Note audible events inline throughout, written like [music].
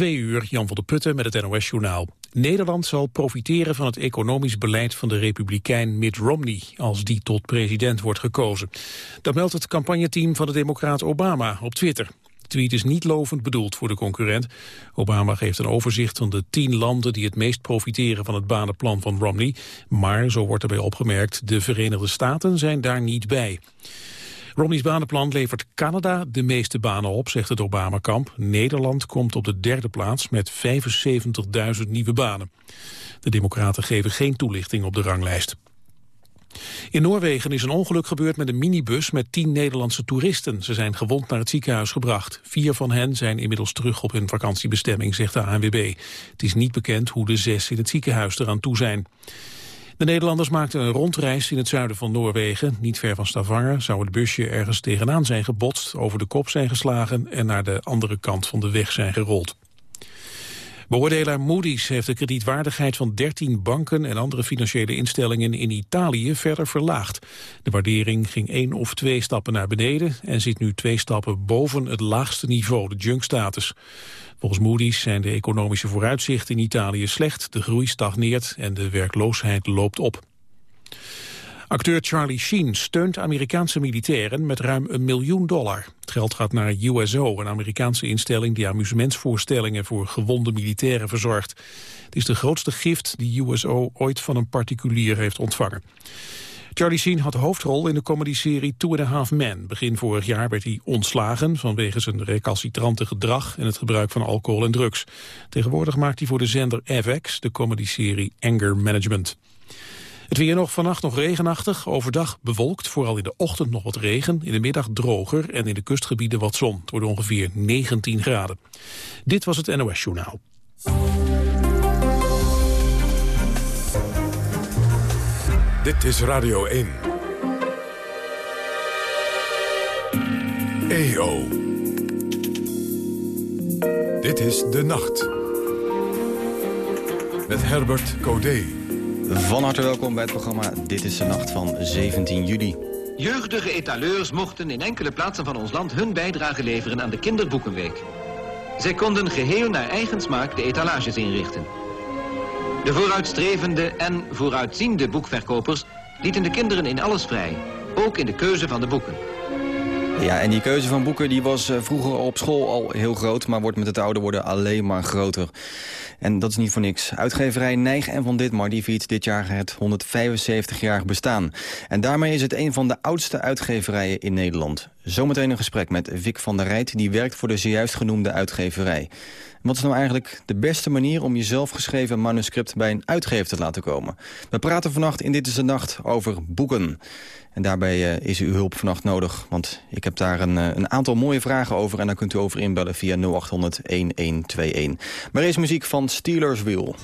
Twee uur, Jan van der Putten met het NOS-journaal. Nederland zal profiteren van het economisch beleid van de republikein Mitt Romney... als die tot president wordt gekozen. Dat meldt het campagneteam van de democraat Obama op Twitter. De tweet is niet lovend bedoeld voor de concurrent. Obama geeft een overzicht van de tien landen die het meest profiteren van het banenplan van Romney. Maar, zo wordt erbij opgemerkt, de Verenigde Staten zijn daar niet bij. Romney's banenplan levert Canada de meeste banen op, zegt het Obama-kamp. Nederland komt op de derde plaats met 75.000 nieuwe banen. De democraten geven geen toelichting op de ranglijst. In Noorwegen is een ongeluk gebeurd met een minibus met tien Nederlandse toeristen. Ze zijn gewond naar het ziekenhuis gebracht. Vier van hen zijn inmiddels terug op hun vakantiebestemming, zegt de ANWB. Het is niet bekend hoe de zes in het ziekenhuis eraan toe zijn. De Nederlanders maakten een rondreis in het zuiden van Noorwegen. Niet ver van Stavanger zou het busje ergens tegenaan zijn gebotst, over de kop zijn geslagen en naar de andere kant van de weg zijn gerold. Beoordelaar Moody's heeft de kredietwaardigheid van 13 banken en andere financiële instellingen in Italië verder verlaagd. De waardering ging één of twee stappen naar beneden en zit nu twee stappen boven het laagste niveau, de junk-status. Volgens Moody's zijn de economische vooruitzichten in Italië slecht, de groei stagneert en de werkloosheid loopt op. Acteur Charlie Sheen steunt Amerikaanse militairen met ruim een miljoen dollar. Het geld gaat naar USO, een Amerikaanse instelling die amusementsvoorstellingen voor gewonde militairen verzorgt. Het is de grootste gift die USO ooit van een particulier heeft ontvangen. Charlie Sheen had hoofdrol in de comedyserie Two and a Half Men. Begin vorig jaar werd hij ontslagen vanwege zijn recalcitrante gedrag en het gebruik van alcohol en drugs. Tegenwoordig maakt hij voor de zender FX de comedyserie Anger Management. Het weer nog vannacht nog regenachtig, overdag bewolkt, vooral in de ochtend nog wat regen, in de middag droger en in de kustgebieden wat zon. Het wordt ongeveer 19 graden. Dit was het NOS Journaal. Dit is Radio 1. EO. Dit is De Nacht. Met Herbert Codé. Van harte welkom bij het programma Dit is de Nacht van 17 juli. Jeugdige etaleurs mochten in enkele plaatsen van ons land hun bijdrage leveren aan de kinderboekenweek. Zij konden geheel naar eigen smaak de etalages inrichten. De vooruitstrevende en vooruitziende boekverkopers lieten de kinderen in alles vrij. Ook in de keuze van de boeken. Ja, en die keuze van boeken die was eh, vroeger op school al heel groot... maar wordt met het ouder worden alleen maar groter. En dat is niet voor niks. Uitgeverij Nijg en Van Ditmar die viert dit jaar het 175-jarig bestaan. En daarmee is het een van de oudste uitgeverijen in Nederland. Zometeen een gesprek met Vic van der Rijt... die werkt voor de zojuist genoemde uitgeverij. Wat is nou eigenlijk de beste manier om je zelfgeschreven manuscript bij een uitgever te laten komen? We praten vannacht in Dit is de Nacht over boeken. En daarbij uh, is uw hulp vannacht nodig, want ik heb daar een, uh, een, aantal mooie vragen over... en daar kunt u over inbellen via 0800-1121. Maar eerst muziek van Steelers Wheel.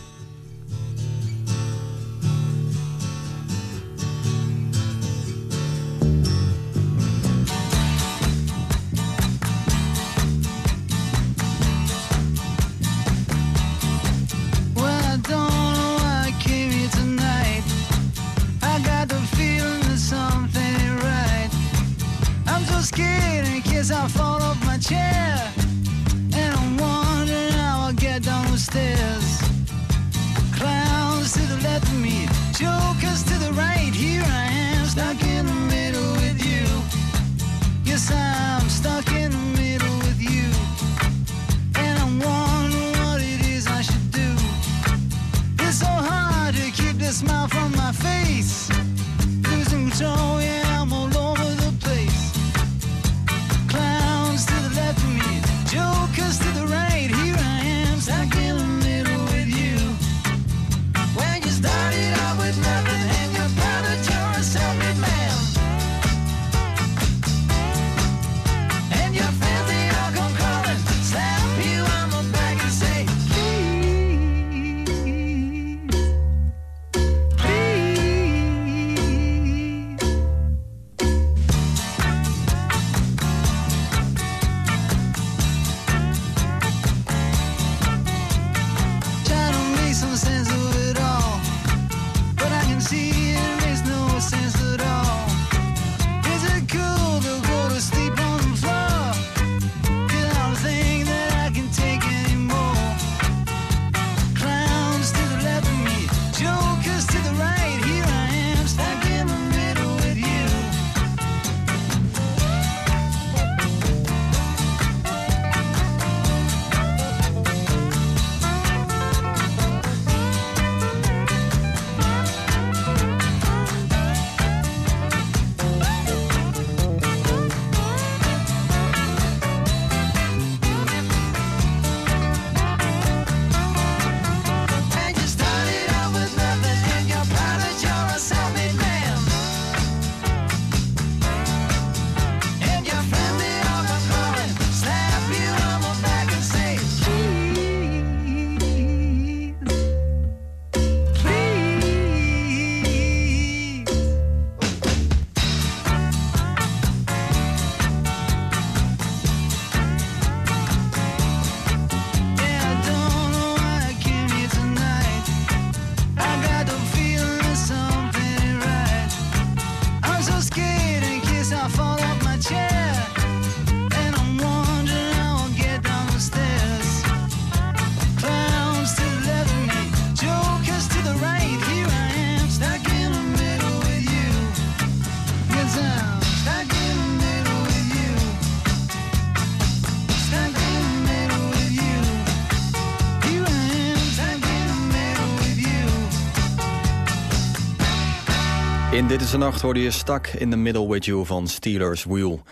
Dit is de Nacht hoorde je Stak in the Middle with You van Steelers Wheel.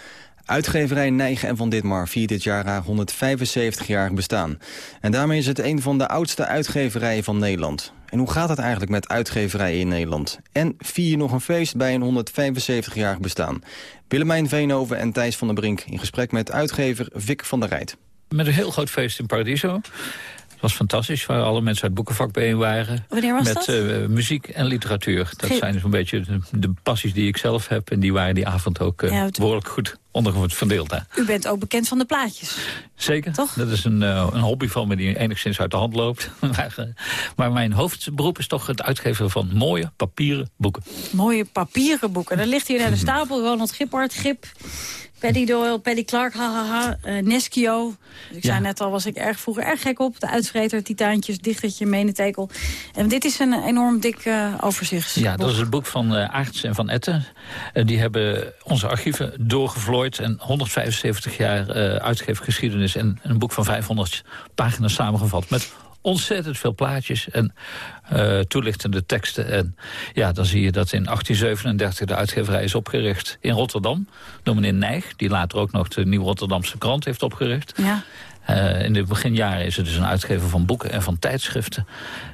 Uitgeverij Nijgen en Van Ditmar viert dit jaar haar 175-jarig bestaan. En daarmee is het een van de oudste uitgeverijen van Nederland. En hoe gaat het eigenlijk met uitgeverijen in Nederland? En vier je nog een feest bij een 175-jarig bestaan? Willemijn Veenhoven en Thijs van der Brink in gesprek met uitgever Vic van der Rijt. Met een heel groot feest in Paradiso was fantastisch, waar alle mensen uit boekenvak bijeen waren. Wanneer was met, dat? Uh, muziek en literatuur. Dat Ge zijn zo'n beetje de, de, passies die ik zelf heb. En die waren die avond ook uh, Ja, het- behoorlijk goed onder verdeeld. Hè. U bent ook bekend van de plaatjes. Zeker. Toch? Dat is een, uh, een hobby van me die enigszins uit de hand loopt. [laughs] maar, uh, maar mijn hoofdberoep is toch het uitgeven van mooie papieren boeken. Mooie papieren boeken. Er ligt hier een hele stapel. Ronald Gippard, Gip, Paddy Doyle, Paddy Clark, hahaha, uh, Neskio. Ik Ja. zei net al, was ik erg vroeger erg gek op. De uitvreter, Titaantjes, Dichtertje, Menetekel. En dit is een enorm dik uh, overzicht. Ja, dat is het boek van uh, Aarts en Van Etten. Die hebben onze archieven en 175 jaar uh, uitgeefgeschiedenis... en een boek van 500 pagina's samengevat... met ontzettend veel plaatjes en uh, toelichtende teksten. En ja, dan zie je dat in 1837 de uitgeverij is opgericht in Rotterdam. Door meneer Nijg, die later ook nog de Nieuw Rotterdamse krant heeft opgericht. Ja. Uh, in de beginjaren is het dus een uitgever van boeken en van tijdschriften.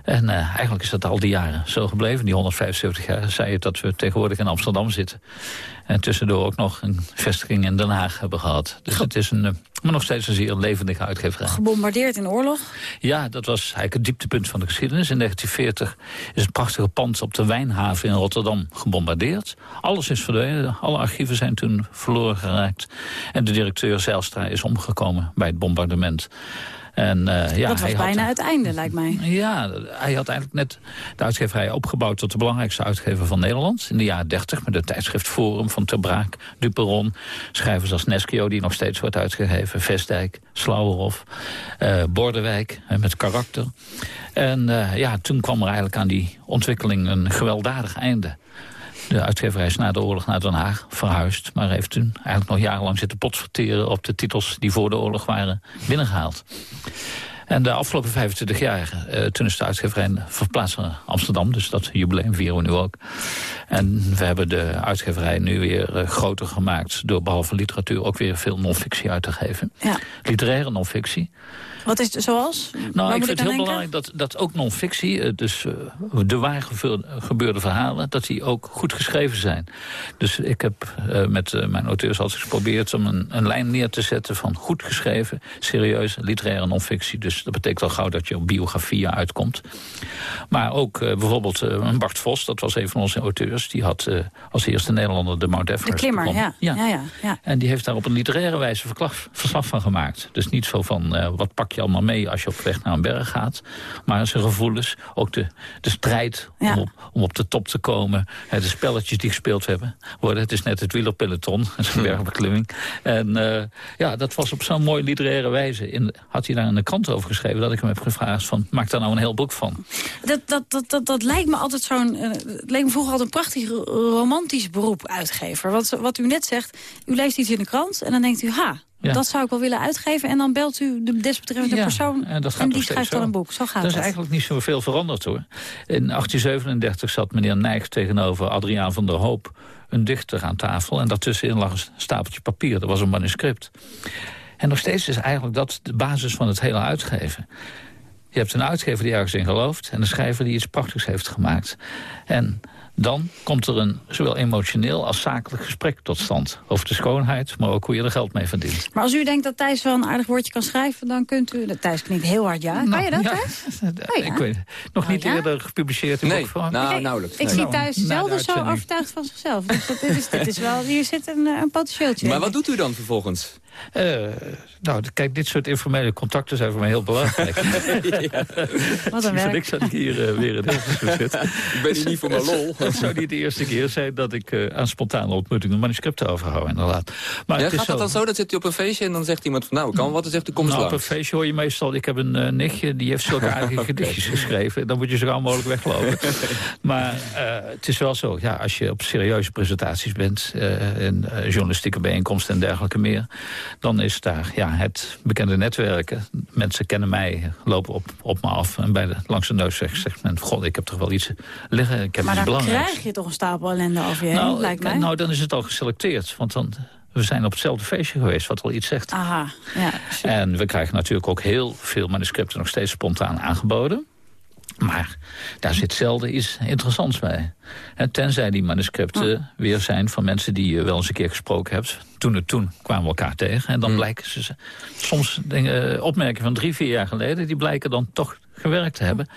En uh, eigenlijk is dat al die jaren zo gebleven. Die 175 jaar zei het dat we tegenwoordig in Amsterdam zitten. En tussendoor ook nog een vestiging in Den Haag hebben gehad. Dus het is een, uh, maar nog steeds een zeer levendige uitgeverij. Gebombardeerd in oorlog? Ja, dat was eigenlijk het dieptepunt van de geschiedenis. In 1940 is het prachtige pand op de Wijnhaven in Rotterdam gebombardeerd. Alles is verdwenen. Alle archieven zijn toen verloren geraakt. En de directeur Zijlstra is omgekomen bij het bombardement. En, uh, ja, dat was hij bijna had, het einde, lijkt mij. Ja, hij had eigenlijk net de uitgeverij opgebouwd... tot de belangrijkste uitgever van Nederland. In de jaren 30 met het tijdschrift Forum van Ter Braak, Duperon. Schrijvers als Neskio, die nog steeds wordt uitgegeven. Vestdijk, Slauwerhof, uh, Bordewijk, uh, met karakter. En uh, ja, toen kwam er eigenlijk aan die ontwikkeling een gewelddadig einde. De uitgeverij is na de oorlog naar Den Haag verhuisd... maar heeft toen eigenlijk nog jarenlang zitten potverteren... op de titels die voor de oorlog waren binnengehaald. En de afgelopen 25 jaar, uh, toen is de uitgeverij verplaatst naar Amsterdam. Dus dat jubileum vieren we nu ook. En we hebben de uitgeverij nu weer uh, groter gemaakt... door behalve literatuur ook weer veel non-fictie uit te geven. Ja. Literaire non-fictie. Wat is het zoals? Nou, ik vind het heel belangrijk dat, dat ook non-fictie, dus uh, de waar gebeurde verhalen, dat die ook goed geschreven zijn. Dus ik heb uh, met mijn auteurs altijd geprobeerd om een, een, lijn neer te zetten van goed geschreven, serieuze, literaire non-fictie. Dus dat betekent al gauw dat je op biografieën uitkomt. Maar ook bijvoorbeeld een Bart Vos, dat was een van onze auteurs, die had als eerste Nederlander de Mount Everest De klimmer, ja. Ja. Ja, ja. En die heeft daar op een literaire wijze verslag, verslag van gemaakt. Dus niet zo van wat pak je allemaal mee als je op weg naar een berg gaat. Maar zijn gevoelens, ook de, de strijd Ja. om, op, om op de top te komen. hè, De spelletjes die gespeeld hebben, worden. Het is net het wielerpeloton, [laughs] is een bergbeklimming. En uh, ja, dat was op zo'n mooie literaire wijze. In, had hij daar in de krant over geschreven dat ik hem heb gevraagd van, maak daar nou een heel boek van. Dat, dat, dat, dat, dat lijkt me altijd zo'n... Uh, het leek me vroeger altijd een prachtig romantisch beroep, uitgever. Wat, wat u net zegt, u leest iets in de krant en dan denkt u... ha, Ja. dat zou ik wel willen uitgeven. En dan belt u de desbetreffende Ja, persoon en dat gaat en nog die schrijft dan een boek. Zo gaat Dat is het. eigenlijk niet zoveel veranderd hoor. In 1837 zat meneer Nijg tegenover Adriaan van der Hoop... een dichter aan tafel en daartussenin lag een stapeltje papier. Dat was een manuscript. En nog steeds is eigenlijk dat de basis van het hele uitgeven. Je hebt een uitgever die ergens in gelooft... en een schrijver die iets prachtigs heeft gemaakt. En dan komt er een zowel emotioneel als zakelijk gesprek tot stand. Over de schoonheid, maar ook hoe je er geld mee verdient. Maar als u denkt dat Thijs wel een aardig woordje kan schrijven... dan kunt u... Thijs klinkt heel hard ja. Kan je dat, Nou, ja. Thijs? [laughs] Oh, ja. Ik weet, nog Nou, niet ja? eerder gepubliceerd in Nee, boek van. nou, nauwelijks. Ik zie Nou, Thijs de zelden zo uitzending. overtuigd van zichzelf. Dus dat, dit, is, dit is wel, hier zit een, eh, een potentieeltje. [laughs] Maar wat doet u dan vervolgens? Uh, nou, kijk, dit soort informele contacten zijn voor mij heel belangrijk. [laughs] Wat een werk. niks dat ik hier uh, weer in Hilversum [laughs] zit. Ik ben hier niet voor mijn lol. [laughs] Het zou niet de eerste keer zijn dat ik uh, aan spontane ontmoetingen manuscripten overhoud, inderdaad. Maar Ja, het is gaat dat dan zo? Dan zit u op een feestje en dan zegt iemand van... nou, ik kan wat, dan zegt u kom eens Nou, op een langs. feestje hoor je meestal... Ik heb een uh, nichtje, die heeft zulke aardige gedichtjes geschreven. Dan moet je zo gauw mogelijk weglopen. maar uh, het is wel zo, ja, als je op serieuze presentaties bent... Uh, en journalistieke bijeenkomsten en dergelijke meer... dan is daar ja, het bekende netwerken. Mensen kennen mij, lopen op, op me af. En bij de, langs de neus zegt, zegt men, god, ik heb toch wel iets liggen. Ik heb Maar iets dan belangrijks. krijg je toch een stapel ellende over je heen, nou, lijkt mij. nou, dan is het al geselecteerd. Want dan, we zijn op hetzelfde feestje geweest, wat wel iets zegt. Aha, ja. En we krijgen natuurlijk ook heel veel manuscripten nog steeds spontaan aangeboden. Maar daar zit zelden iets interessants bij. En tenzij die manuscripten weer zijn van mensen die je wel eens een keer gesproken hebt. Toen het toen kwamen we elkaar tegen. En dan blijken ze soms dingen, eh, opmerkingen van drie, vier jaar geleden... die blijken dan toch gewerkt te hebben.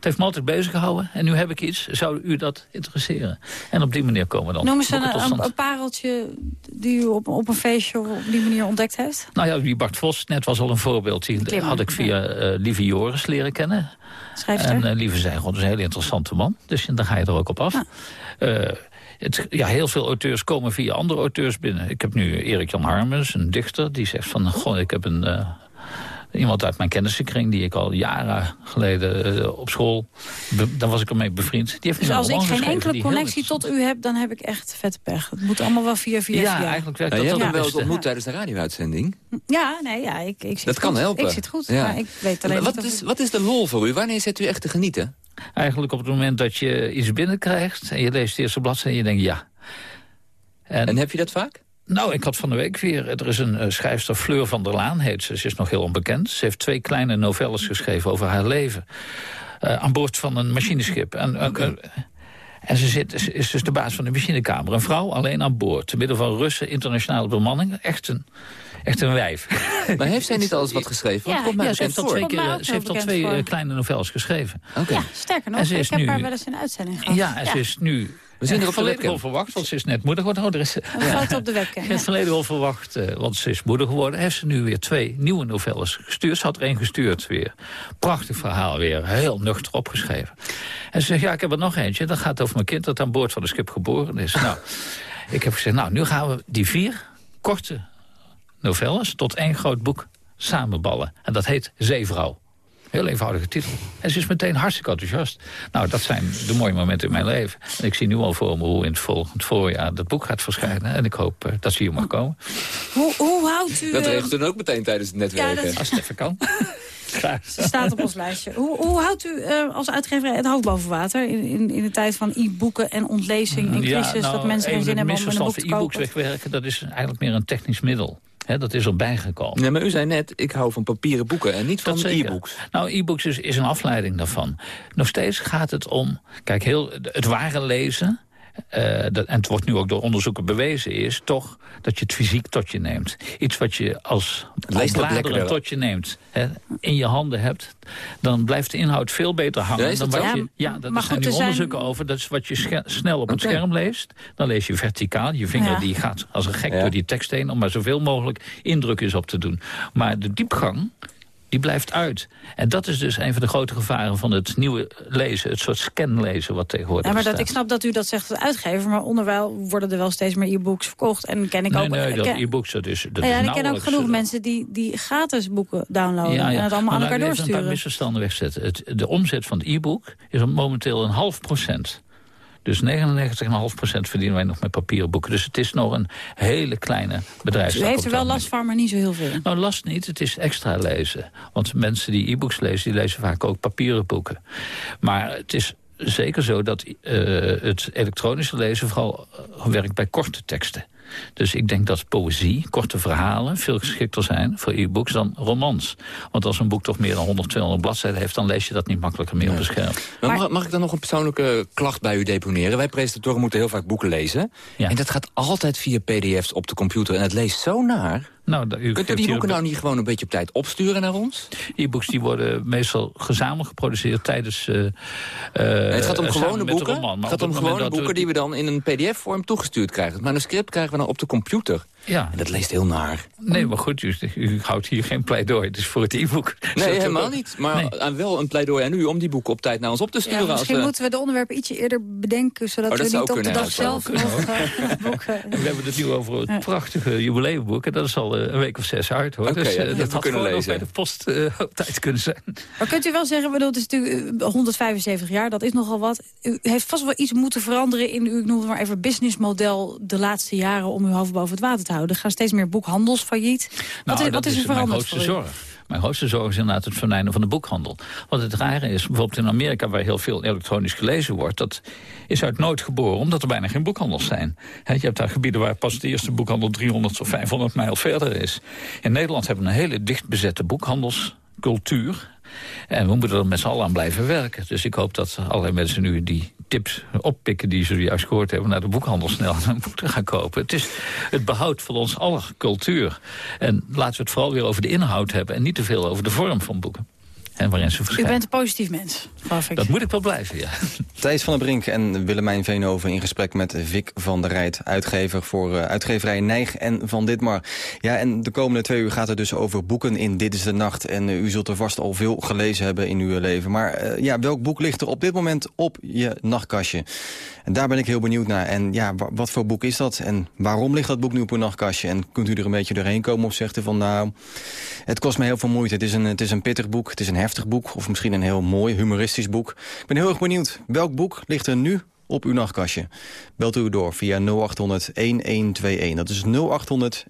Het heeft me altijd bezig gehouden. En nu heb ik iets. Zou u dat interesseren? En op die manier komen dan Noem eens een, een, pareltje die u op, op een feestje op die manier ontdekt heeft. Nou ja, die Bart Vos net was al een voorbeeld. Die Klimmer, had ik via eh, Lieve Joris leren kennen. Schrijfster. En eh, Lieve zei, god, dat is een hele interessante man. Dus dan ga je er ook op af. Eh, het, ja, heel veel auteurs komen via andere auteurs binnen. Ik heb nu Erik Jan Harmens, een dichter, die zegt van... Goh, ik heb een, iemand uit mijn kennissenkring... die ik al jaren geleden eh, op school... be- daar was ik ermee bevriend. Die heeft Dus als ik geen enkele connectie tot u heb, dan heb ik echt vette pech. Het moet allemaal wel via via Ja, via. eigenlijk werkt Nou, dat je hebt hem wel ontmoet tijdens de radio-uitzending. Ja, nee, ja, ik, ik zit Dat kan goed. helpen. Ik zit goed, Ja. maar ik weet alleen wat, is, het- wat is de lol voor u? Wanneer zit u echt te genieten? Eigenlijk op het moment dat je iets binnenkrijgt... en je leest de eerste bladzijde en je denkt ja. En, En heb je dat vaak? Nou, ik had van de week weer... Er is een eh, schrijfster, Fleur van der Laan heet ze. Ze is nog heel onbekend. Ze heeft twee kleine novelles geschreven over haar leven. eh, aan boord van een machineschip. En, en- ze, zit, ze is dus de baas van de machinekamer. Een vrouw alleen aan boord. Te midden van Russen, internationale bemanning. Echt een, echt een wijf. Maar heeft zij niet alles wat geschreven? Want Ja, het komt mij Ja, ze heeft al twee, keer, ze heeft al twee eh, voor. kleine novelles geschreven. Oké. Ja, sterker nog, En ze ik is heb nu- haar wel eens in een uitzending gehad. Ja, en ze is nu... We zien er op volledig webcam. onverwacht, want ze is net moeder geworden. Oh, er is, op de webcam. [laughs] Het verleden al verwacht, eh, want ze is moeder geworden. Heeft ze nu weer twee nieuwe novelles gestuurd. Ze had er één gestuurd weer. Prachtig verhaal weer, heel nuchter opgeschreven. En ze zegt, ja, ik heb er nog eentje. Dat gaat over mijn kind dat aan boord van de schip geboren is. nou, [laughs] ik heb gezegd, nou, nu gaan we die vier korte novelles... tot één groot boek samenballen. En dat heet Zeevrouw. Heel eenvoudige titel. En ze is meteen hartstikke enthousiast. Nou, dat zijn de mooie momenten in mijn leven. En ik zie nu al voor me hoe in het volgend voorjaar dat boek gaat verschijnen. En ik hoop eh, dat ze hier mag komen. Hoe, hoe houdt u... Dat eh, regelt u dan ook meteen tijdens het netwerken. Ja, dat- Als het even kan. Graag. [laughs] Ze staat op ons lijstje. Hoe, hoe houdt u eh, als uitgever het hoofd boven water... in, in, in de tijd van e-boeken en ontlezing en crisis... dat mensen geen zin hebben om een boek te van e-books kopen? wegwerken, dat is eigenlijk meer een technisch middel. Dat is erbij gekomen. Nee, maar u zei net, ik hou van papieren boeken en niet van e-books. Nou, e-books is, is een afleiding daarvan. Nog steeds gaat het om... Kijk, heel, het ware lezen... eh, dat, en het wordt nu ook door onderzoeken bewezen... is toch dat je het fysiek tot je neemt. Iets wat je als, als bladeren tot je neemt... Hè, in je handen hebt... dan blijft de inhoud veel beter hangen. Ja, is dat dan wat je, ja, dat Maar zijn goed, nu er zijn- onderzoeken over. Dat is wat je snel op het scherm leest. Dan lees je verticaal. Je vinger Ja. die gaat als een gek Ja. door die tekst heen... om maar zoveel mogelijk indrukjes op te doen. Maar de diepgang die blijft uit. En dat is dus een van de grote gevaren van het nieuwe lezen. Het soort scanlezen wat tegenwoordig Ja, maar dat, ik snap dat u dat zegt als uitgever... maar onderwijl worden er wel steeds meer e-books verkocht. En ken ik Nee, ook... nee, dat e-books, dat is, dat ja, is en ik ken ook genoeg eh, mensen die, die gratis boeken downloaden... ja, ja. en het allemaal aan elkaar even een paar doorsturen. misverstanden wegzetten. Het, de omzet van het e-book is momenteel een half procent. Dus 99,5 procent verdienen wij nog met papieren boeken. Dus het is nog een hele kleine bedrijfstak. U heeft er wel last van, maar niet zo heel veel. Nou, last niet. Het is extra lezen. Want mensen die e-books lezen, die lezen vaak ook papieren boeken. Maar het is zeker zo dat eh, het elektronische lezen vooral eh, werkt bij korte teksten. Dus ik denk dat poëzie, korte verhalen... veel geschikter zijn voor e-books dan romans. Want als een boek toch meer dan 100, 200 bladzijden heeft... dan lees je dat niet makkelijker meer op een scherm. Maar mag, mag ik dan nog een persoonlijke klacht bij u deponeren? Wij presentatoren moeten heel vaak boeken lezen. Ja. En dat gaat altijd via pdf's op de computer. En het leest zo naar. Nou, u Kunt u die boeken nou niet gewoon een beetje op tijd opsturen naar ons? E-books die worden meestal gezamenlijk geproduceerd tijdens... eh, eh, het gaat om samen gewone met de boeken. roman. Het gaat om het gewone boeken die we dan in een pdf-vorm toegestuurd krijgen. Het manuscript krijgen we dan op de computer. Ja, En dat leest heel naar. nee, maar goed, u, u houdt hier geen pleidooi. Het is voor het e-book. Nee, [laughs] helemaal niet. Maar Nee. aan wel een pleidooi aan u om die boeken op tijd naar ons op te Ja, sturen. als misschien moeten we de onderwerpen ietsje eerder bedenken... zodat Oh, we niet op de kunnen, dag ja, zelf nog [laughs] [laughs] boeken... We hebben het nu over het prachtige jubileumboek. En dat is al eh, een week of zes uit, hoor. Oké, dus ja, eh, dat dat had kunnen lezen. bij de post eh, op tijd kunnen zijn. Maar kunt u wel zeggen, bedoel, het is natuurlijk eh, 175 jaar, dat is nogal wat. U heeft vast wel iets moeten veranderen in uw, ik noem het maar even, businessmodel de laatste jaren... om uw hoofd boven het water te houden. Er gaan steeds meer boekhandels failliet. Nou, wat, is, dat wat is er veranderd grootste voor u? zorg. Mijn grootste zorg is inderdaad het venijnen van de boekhandel. Want het rare is, bijvoorbeeld in Amerika... waar heel veel elektronisch gelezen wordt... dat is uit nood geboren, omdat er bijna geen boekhandels zijn. He, je hebt daar gebieden waar pas de eerste boekhandel... 300 of 500 mijl verder is. In Nederland hebben we een hele dicht bezette boekhandelscultuur... En we moeten er met z'n allen aan blijven werken. Dus ik hoop dat allerlei mensen nu die tips oppikken... die ze juist gehoord hebben, naar de boekhandel snel [laughs] een boek gaan kopen. Het is het behoud van ons aller cultuur. En laten we het vooral weer over de inhoud hebben... en niet te veel over de vorm van boeken. En waarin ze U bent een positief mens, geloof ik. Dat moet ik wel blijven, ja. [laughs] Thijs van der Brink en Willemijn Veenhoven in gesprek met Vic van der Rijt, uitgever voor uh, uitgeverij Nijg en Van Ditmar. Ja, en de komende twee uur gaat het dus over boeken in Dit is de Nacht. En uh, u zult er vast al veel gelezen hebben in uw leven. Maar uh, ja, welk boek ligt er op dit moment op je nachtkastje? En daar ben ik heel benieuwd naar. En ja, wat voor boek is dat? En waarom ligt dat boek nu op uw nachtkastje? En kunt u er een beetje doorheen komen of zegt u van nou, het kost me heel veel moeite. Het is een, het is een pittig boek, het is een heftig boek of misschien een heel mooi humoristisch boek. Ik ben heel erg benieuwd. Welk boek ligt er nu op uw nachtkastje? Belt u door via 0800 1121. Dat is 0800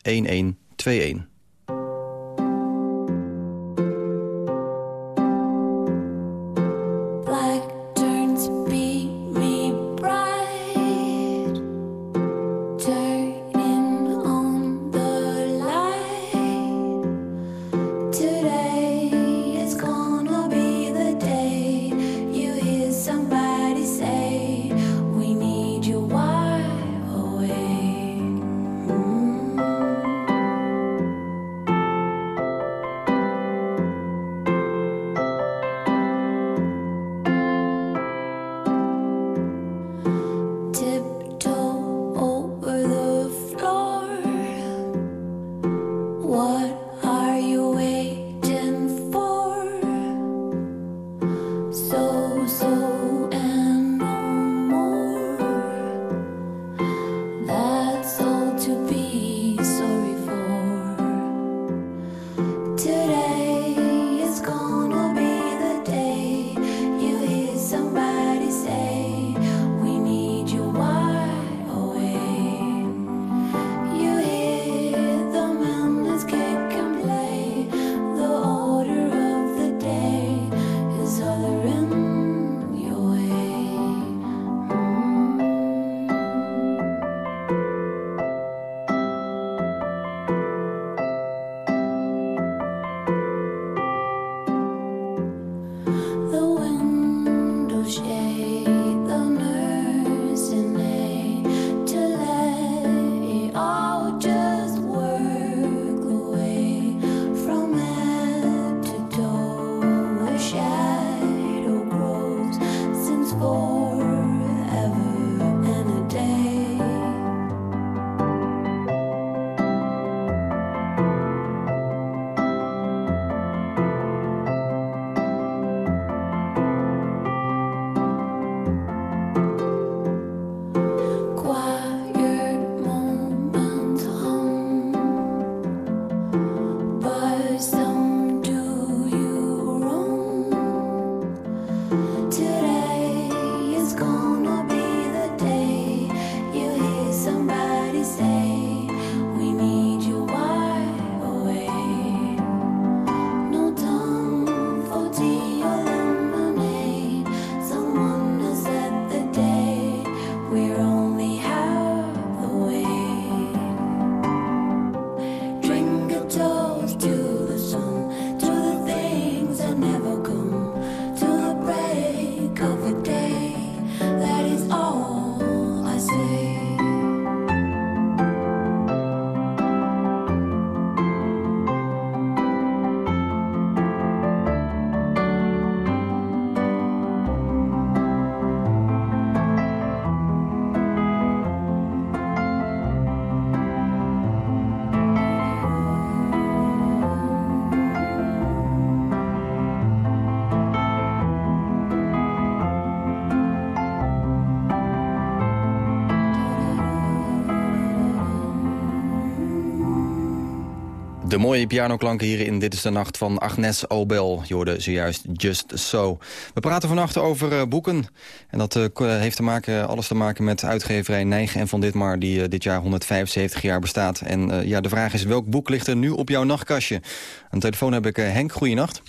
De mooie pianoklanken hier in Dit is de Nacht van Agnes Obel. Je hoorde zojuist Just So. We praten vannacht over uh, boeken. En dat uh, heeft te maken, alles te maken met uitgeverij Nijgen en Van Ditmar... die uh, dit jaar 175 jaar bestaat. En ja, de vraag is, welk boek ligt er nu op jouw nachtkastje? Aan de telefoon heb ik Henk. Goeienacht.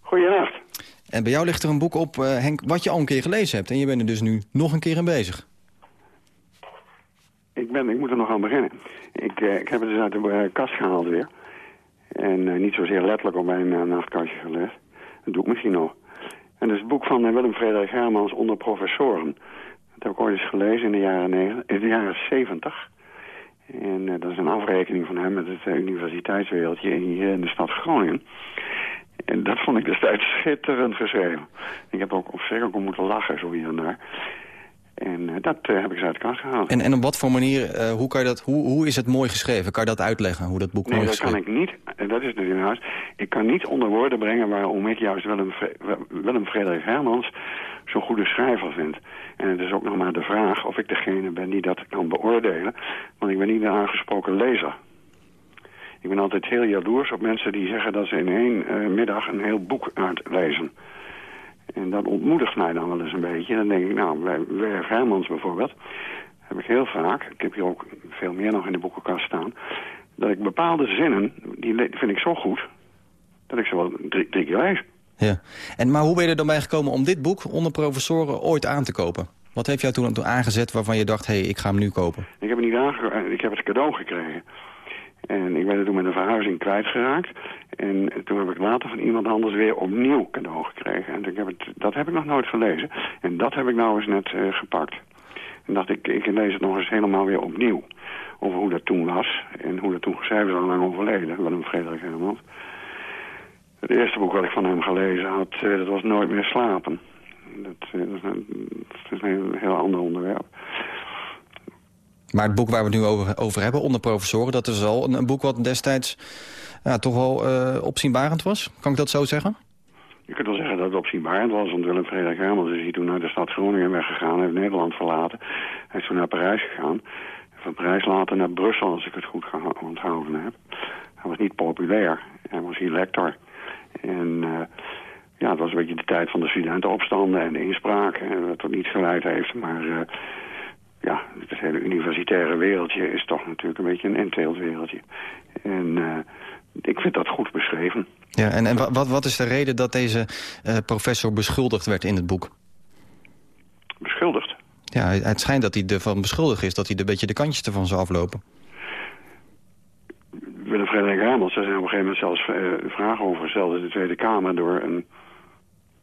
Goeienacht. En bij jou ligt er een boek op, Henk, wat je al een keer gelezen hebt. En je bent er dus nu nog een keer aan bezig. Ik, ben, ik moet er nog aan beginnen. Ik, ik heb het dus uit de kast gehaald weer... En uh, niet zozeer letterlijk op mijn uh, nachtkastje gelegd. Dat doe ik misschien nog. En dat is het boek van uh, Willem Frederik Hermans onder professoren. Dat heb ik ooit eens gelezen in de jaren, negen, in de jaren 70. En dat is een afrekening van hem met het universiteitswereldje hier in de stad Groningen. En dat vond ik destijds schitterend geschreven. Ik heb ook op zeker ook moeten lachen, zo hier en daar. En uh, dat uh, heb ik ze uit de kast gehaald. En, en op wat voor manier, uh, hoe, kan je dat, hoe, hoe is het mooi geschreven? Kan je dat uitleggen, hoe dat boek nee, mooi dat kan ik niet. En dat is dus inderdaad. Ik kan niet onder woorden brengen waarom ik juist Willem, Willem Frederik Hermans zo'n goede schrijver vind. En het is ook nog maar de vraag of ik degene ben die dat kan beoordelen. Want ik ben niet een aangesproken lezer. Ik ben altijd heel jaloers op mensen die zeggen dat ze in één middag een heel boek uitlezen. En dat ontmoedigt mij dan wel eens een beetje. Dan denk ik, nou, bij W.F. Hermans bijvoorbeeld... heb ik heel vaak, ik heb hier ook veel meer nog in de boekenkast staan... dat ik bepaalde zinnen, die vind ik zo goed... dat ik ze wel drie, drie keer lees. Ja. En, maar hoe ben je er dan bij gekomen om dit boek onder professoren ooit aan te kopen? Wat heeft jou toen, toen aangezet waarvan je dacht, hé, hey, ik ga hem nu kopen? Ik heb, het niet aange ik heb het cadeau gekregen. En ik ben er toen met een verhuizing kwijtgeraakt. En toen heb ik later van iemand anders weer opnieuw cadeau gekregen. En heb dat heb ik nog nooit gelezen. En dat heb ik nou eens net uh, gepakt. En dacht ik, ik lees het nog eens helemaal weer opnieuw. Over hoe dat toen was. En hoe dat toen geschreven is al lang overleden. Willem Frederik Hermans. Het eerste boek wat ik van hem gelezen had, uh, dat was Nooit meer slapen. Dat, dat is een heel ander onderwerp. Maar het boek waar we het nu over, over hebben, onder professoren... dat is al een, boek wat destijds ja, toch wel uh, opzienbarend was? Kan ik dat zo zeggen? Je kunt wel zeggen dat het opzienbarend was, want Willem Frederik Hermans is hier toen naar de stad Groningen weggegaan, heeft Nederland verlaten. Hij is toen naar Parijs gegaan. Van Parijs later naar Brussel, als ik het goed onthouden heb. Hij was niet populair. Hij was hier lector. En uh, ja, het was een beetje de tijd van de studentenopstanden en de inspraken. Wat tot niet geleid heeft, maar... Ja, het hele universitaire wereldje is toch natuurlijk een beetje een inteeltwereldje. En uh, ik vind dat goed beschreven. Ja, en, en wat, wat is de reden dat deze uh, professor beschuldigd werd in het boek? Beschuldigd? Ja, het schijnt dat hij ervan beschuldigd is... dat hij een beetje de kantjes ervan zou aflopen. Willem Frederik Hamels, daar zijn op een gegeven moment zelfs uh, vragen over gesteld in de Tweede Kamer door een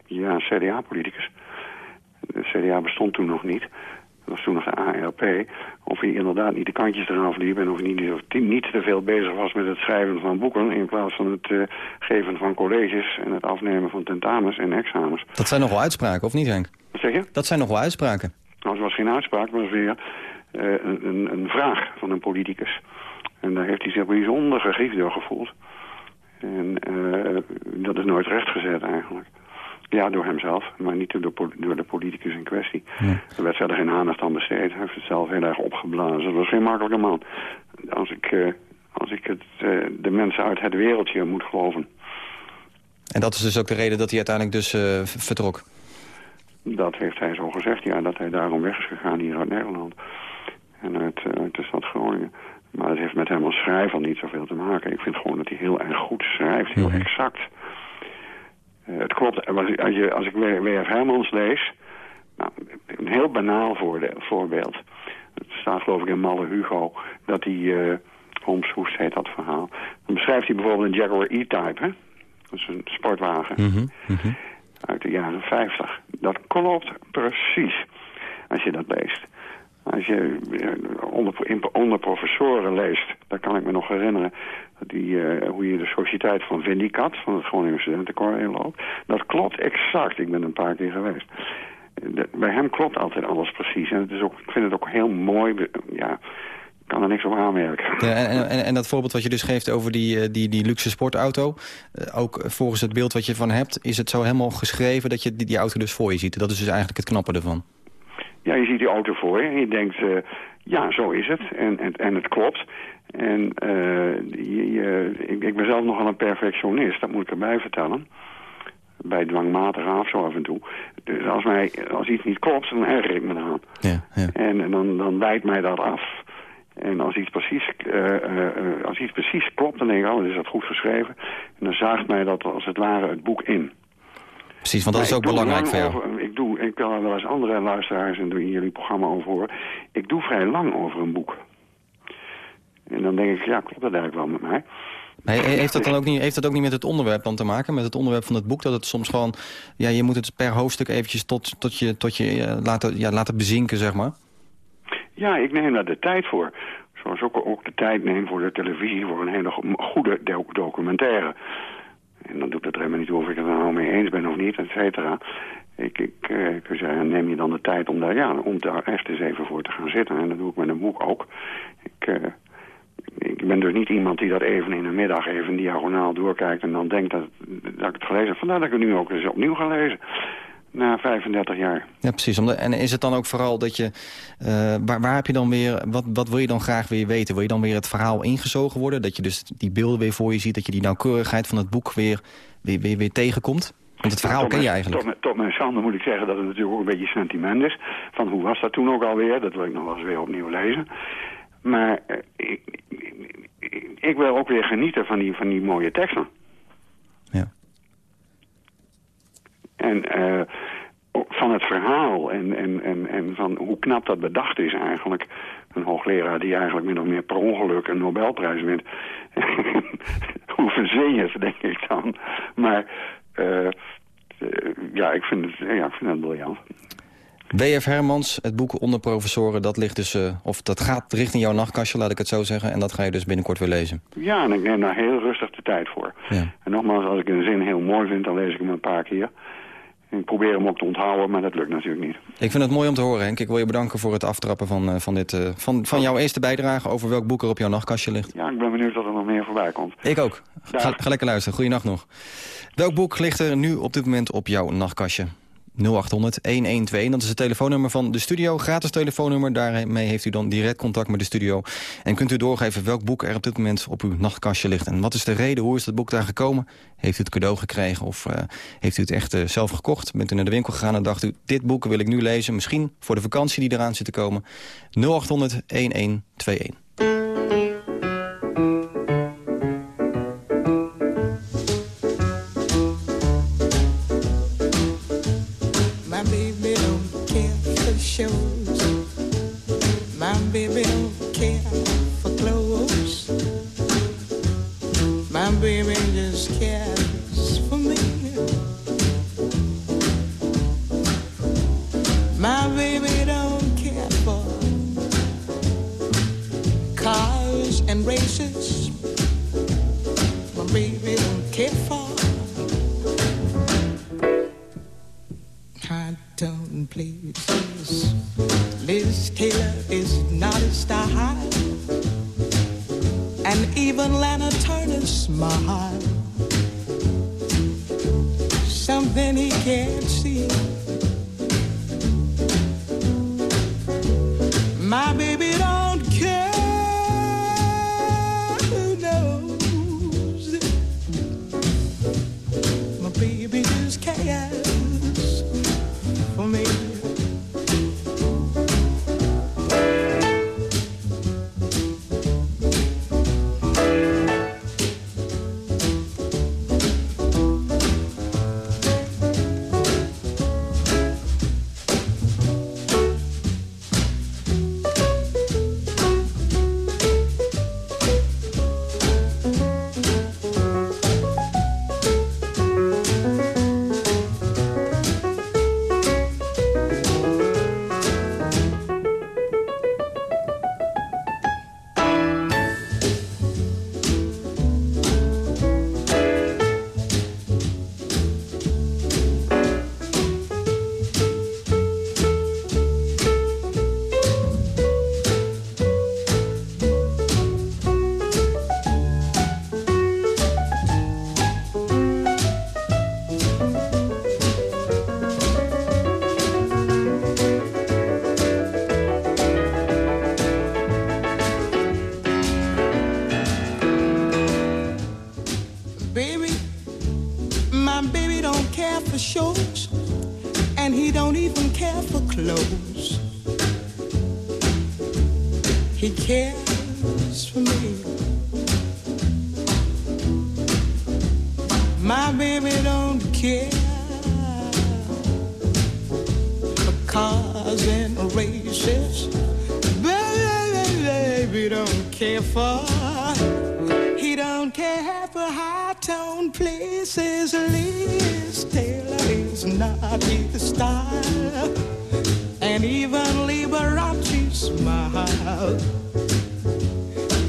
ja, CDA-politicus. De CDA bestond toen nog niet dat was toen nog de ARP, of hij inderdaad niet de kantjes eraf liep... en of hij niet, niet te veel bezig was met het schrijven van boeken... in plaats van het uh, geven van colleges en het afnemen van tentamens en examens. Dat zijn nog wel uitspraken, of niet Henk? Wat zeg je? Dat zijn nog wel uitspraken. Nou, het was geen uitspraak, maar het was weer uh, een, een, vraag van een politicus. En daar heeft hij zich bijzonder gegriefd door gevoeld. En uh, dat is nooit rechtgezet eigenlijk. Ja, door hemzelf, maar niet door, door de politicus in kwestie. Ja. Er werd verder geen aandacht aan besteed. Hij heeft het zelf heel erg opgeblazen. Dat was geen makkelijke man. Als ik, uh, als ik het, uh, de mensen uit het wereldje moet geloven. En dat is dus ook de reden dat hij uiteindelijk dus uh, vertrok? Dat heeft hij zo gezegd, ja. Dat hij daarom weg is gegaan hier uit Nederland. En uit, uit de stad Groningen. Maar dat heeft met hem als schrijver niet zoveel te maken. Ik vind gewoon dat hij heel erg goed schrijft, heel mm -hmm. exact. Uh, het klopt, als, je, als ik W.F. Hermans lees, nou, een heel banaal voorbeeld. Het staat geloof ik in Malle Hugo, dat hij, uh, Holmes Hoest heet dat verhaal. Dan beschrijft hij bijvoorbeeld een Jaguar E-Type, hè? Dat is een sportwagen. Mm -hmm, mm -hmm. Uit de jaren 50. Dat klopt precies, als je dat leest. Als je onder, onder professoren leest, daar kan ik me nog herinneren... Die, uh, hoe je de sociëteit van Vindicat, van het Groningen Studentenkoor inloopt. Dat klopt exact. Ik ben een paar keer geweest. Bij hem klopt altijd alles precies. En het is ook, ik vind het ook heel mooi. Ja, ik kan er niks op aanmerken. Ja, en, en, en dat voorbeeld wat je dus geeft over die, die, die luxe sportauto... Ook volgens het beeld wat je van hebt... is het zo helemaal geschreven dat je die, die auto dus voor je ziet. Dat is dus eigenlijk het knappe ervan. Ja, je ziet die auto voor je en je denkt, uh, ja, zo is het. En, en, en het klopt. En je, je, ik, ik ben zelf nogal een perfectionist, dat moet ik erbij vertellen bij dwangmatige af zo af en toe. Dus als, mij, als iets niet klopt, dan erger ik me aan. Ja, ja. En, en dan, dan leidt mij dat af. En als iets, precies, uh, uh, als iets precies klopt, dan denk ik, oh, is dat goed geschreven. En dan zaagt mij dat als het ware het boek in. Precies, want dat is ook belangrijk voor jou. Over, ik, doe, ik kan er wel eens andere luisteraars en in jullie programma over horen. Ik doe vrij lang over een boek. En dan denk ik, ja, klopt dat eigenlijk wel met mij? Nee, heeft, dat dan ook niet, heeft dat ook niet met het onderwerp dan te maken? Met het onderwerp van het boek? Dat het soms gewoon... Ja, je moet het per hoofdstuk eventjes tot, tot je, tot je uh, laten, ja, laten bezinken, zeg maar? Ja, ik neem daar de tijd voor. Zoals ik ook de tijd neem voor de televisie... voor een hele goede documentaire. En dan doe ik het er helemaal niet of ik het er nou mee eens ben of niet, et cetera. Ik, ik, uh, ik zeggen, neem je dan de tijd om daar, ja, om daar echt eens even voor te gaan zitten. En dat doe ik met een boek ook. Ik... Uh, ik ben dus niet iemand die dat even in de middag even diagonaal doorkijkt... en dan denkt dat, dat ik het gelezen heb. Vandaar dat ik het nu ook eens opnieuw ga lezen. Na 35 jaar. Ja, precies. En is het dan ook vooral dat je... Uh, waar, waar heb je dan weer... Wat, wat wil je dan graag weer weten? Wil je dan weer het verhaal ingezogen worden? Dat je dus die beelden weer voor je ziet? Dat je die nauwkeurigheid van het boek weer, weer, weer, weer tegenkomt? Want het verhaal ken je eigenlijk. Tot, tot mijn schande moet ik zeggen dat het natuurlijk ook een beetje sentiment is. Van hoe was dat toen ook alweer? Dat wil ik nog wel eens weer opnieuw lezen. Maar uh, ik, ik, wil ook weer genieten van die, van die mooie teksten. Ja. En uh, van het verhaal en, en, en, en van hoe knap dat bedacht is eigenlijk. Een hoogleraar die eigenlijk min of meer per ongeluk een Nobelprijs wint. [laughs] hoe verzin denk ik dan. Maar uh, ja, ik vind het, ja, ik vind het briljant. W.F. Hermans, het boek Onder Professoren, dat ligt dus, uh, of dat gaat richting jouw nachtkastje, laat ik het zo zeggen. En dat ga je dus binnenkort weer lezen. Ja, en ik neem daar heel rustig de tijd voor. Ja. En nogmaals, als ik een zin heel mooi vind, dan lees ik hem een paar keer. Ik probeer hem ook te onthouden, maar dat lukt natuurlijk niet. Ik vind het mooi om te horen, Henk. Ik wil je bedanken voor het aftrappen van, uh, van, dit, uh, van, van jouw eerste bijdrage over welk boek er op jouw nachtkastje ligt. Ja, ik ben benieuwd wat er nog meer voorbij komt. Ik ook. Ga, ga lekker luisteren. Goeienacht nog. Welk boek ligt er nu op dit moment op jouw nachtkastje? 0800 112. Dat is het telefoonnummer van de studio. Gratis telefoonnummer. Daarmee heeft u dan direct contact met de studio. En kunt u doorgeven welk boek er op dit moment op uw nachtkastje ligt. En wat is de reden? Hoe is dat boek daar gekomen? Heeft u het cadeau gekregen of uh, heeft u het echt uh, zelf gekocht? Bent u naar de winkel gegaan en dacht u... dit boek wil ik nu lezen. Misschien voor de vakantie die eraan zit te komen. 0800 1121. places. Liz Taylor is not a star high, and even Lana Turner smiled. Something he can't see. My baby don't care who knows. My baby just cares.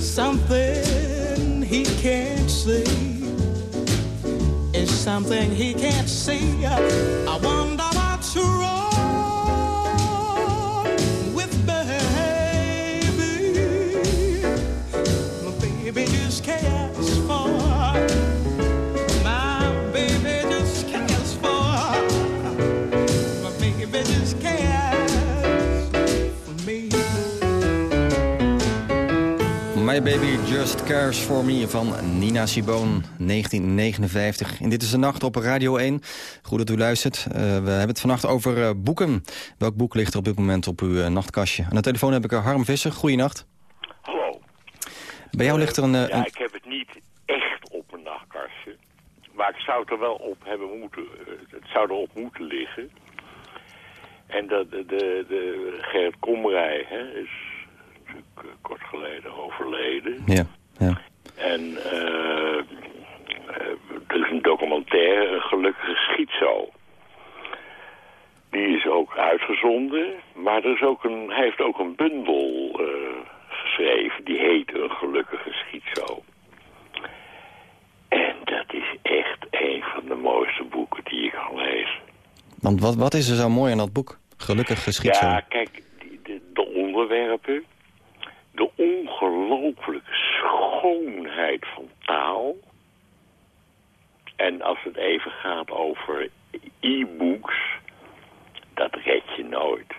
Something he can't see is something he can't see. I wonder what's wrong with baby. My baby just cares Baby Just Cares For Me van Nina Simone, 1959. En dit is de nacht op Radio 1. Goed dat u luistert. Eh, we hebben het vannacht over eh, boeken. Welk boek ligt er op dit moment op uw eh, nachtkastje? Aan de telefoon heb ik Harm Visser. Goeienacht. Hallo. Bij jou ligt er een... Ja, een- ik heb het niet echt op mijn nachtkastje. Maar ik zou het er wel op hebben moeten... Het zou erop moeten liggen. En dat de, de, de Gerrit Komrij hè, is eh, kort geleden overleden. Ja, ja. En eh, eh, er is een documentaire, een gelukkige schietzo. Die is ook uitgezonden, maar er is ook een, hij heeft ook een bundel geschreven. Die heet Een gelukkige schietzo. En dat is echt een van de mooiste boeken die ik kan lezen. Want wat, wat is er zo mooi aan dat boek? Gelukkig geschiet zo. Ja, kijk, de onderwerpen, de ongelooflijke schoonheid van taal. En als het even gaat over e-books, dat red je nooit.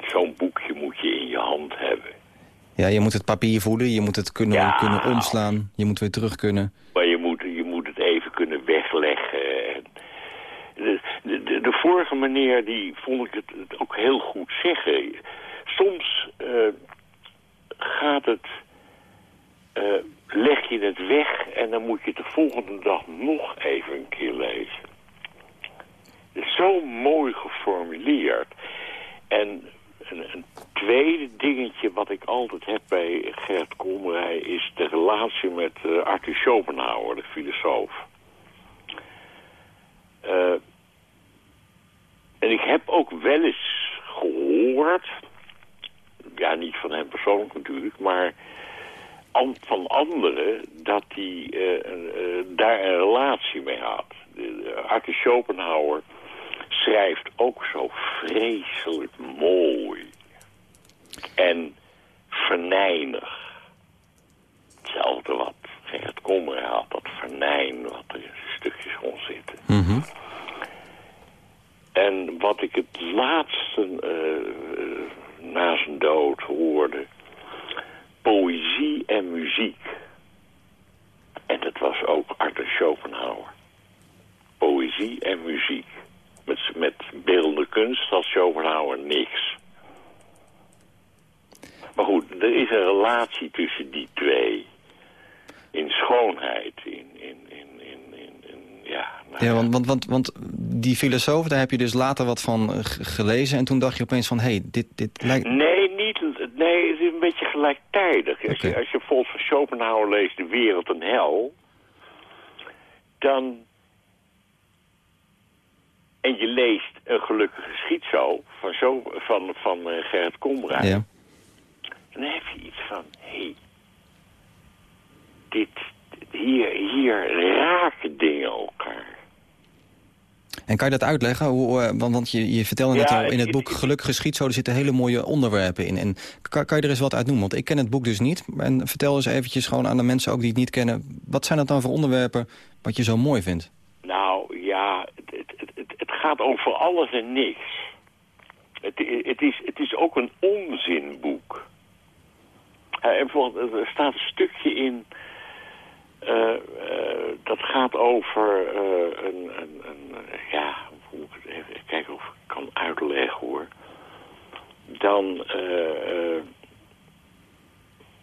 Zo'n boekje moet je in je hand hebben. Ja, je moet het papier voelen, je moet het kunnen, Ja. kunnen omslaan. Je moet weer terug kunnen. Maar je moet, je moet het even kunnen wegleggen. En de, de, de, de vorige meneer, die vond ik het, het ook heel goed zeggen. Soms eh, het... eh, leg je het weg en dan moet je de volgende dag nog even een keer lezen. Het is zo mooi geformuleerd. En een, een tweede dingetje wat ik altijd heb bij Gert Komrij... is de relatie met eh, Arthur Schopenhauer, de filosoof. Eh, en ik heb ook wel eens gehoord... ja, niet van hem persoonlijk natuurlijk... maar an- van anderen dat hij eh, eh, daar een relatie mee had. Arthur Schopenhauer schrijft ook zo vreselijk mooi. En verneinig. Hetzelfde wat Gerrit Kommer had, dat vernijn wat er in stukjes kon zitten. Mhm. En wat ik het laatste eh, na zijn dood hoorde... poëzie en muziek. En dat was ook Arthur Schopenhauer. Poëzie en muziek. Met, met beeldende kunst had Schopenhauer niks. Maar goed, er is een relatie tussen die twee. In schoonheid, in... in, in, ja, nou Ja, want, want, want, want die filosoof, daar heb je dus later wat van eh, gelezen... en toen dacht je opeens van, hé, hey, dit, dit lijkt... Nee, niet, nee, het is een beetje gelijktijdig. Als, je, als je volgens van Schopenhauer leest De Wereld en Hel... dan... En je leest Een Gelukkige Schietzo van, zo, van, van eh, Gerrit Komrij... Ja. dan heb je iets van... Hé, hey, dit, hier, hier. En kan je dat uitleggen? Hoe, eh, want want je, je vertelde net Ja, al in het boek Gelukkig geschiet zo... er zitten hele mooie onderwerpen in. En kan, kan je er eens wat uit noemen? Want ik ken het boek dus niet. En vertel eens eventjes gewoon aan de mensen ook die het niet kennen... wat zijn dat dan voor onderwerpen wat je zo mooi vindt? Nou ja, het, het, het, het gaat over alles en niks. Het, het, is, het is ook een onzinboek. Eh, er staat een stukje in... Eh, eh, dat gaat over eh, een, een, een, Ja, hoe moet even kijken of ik kan uitleggen hoor. Dan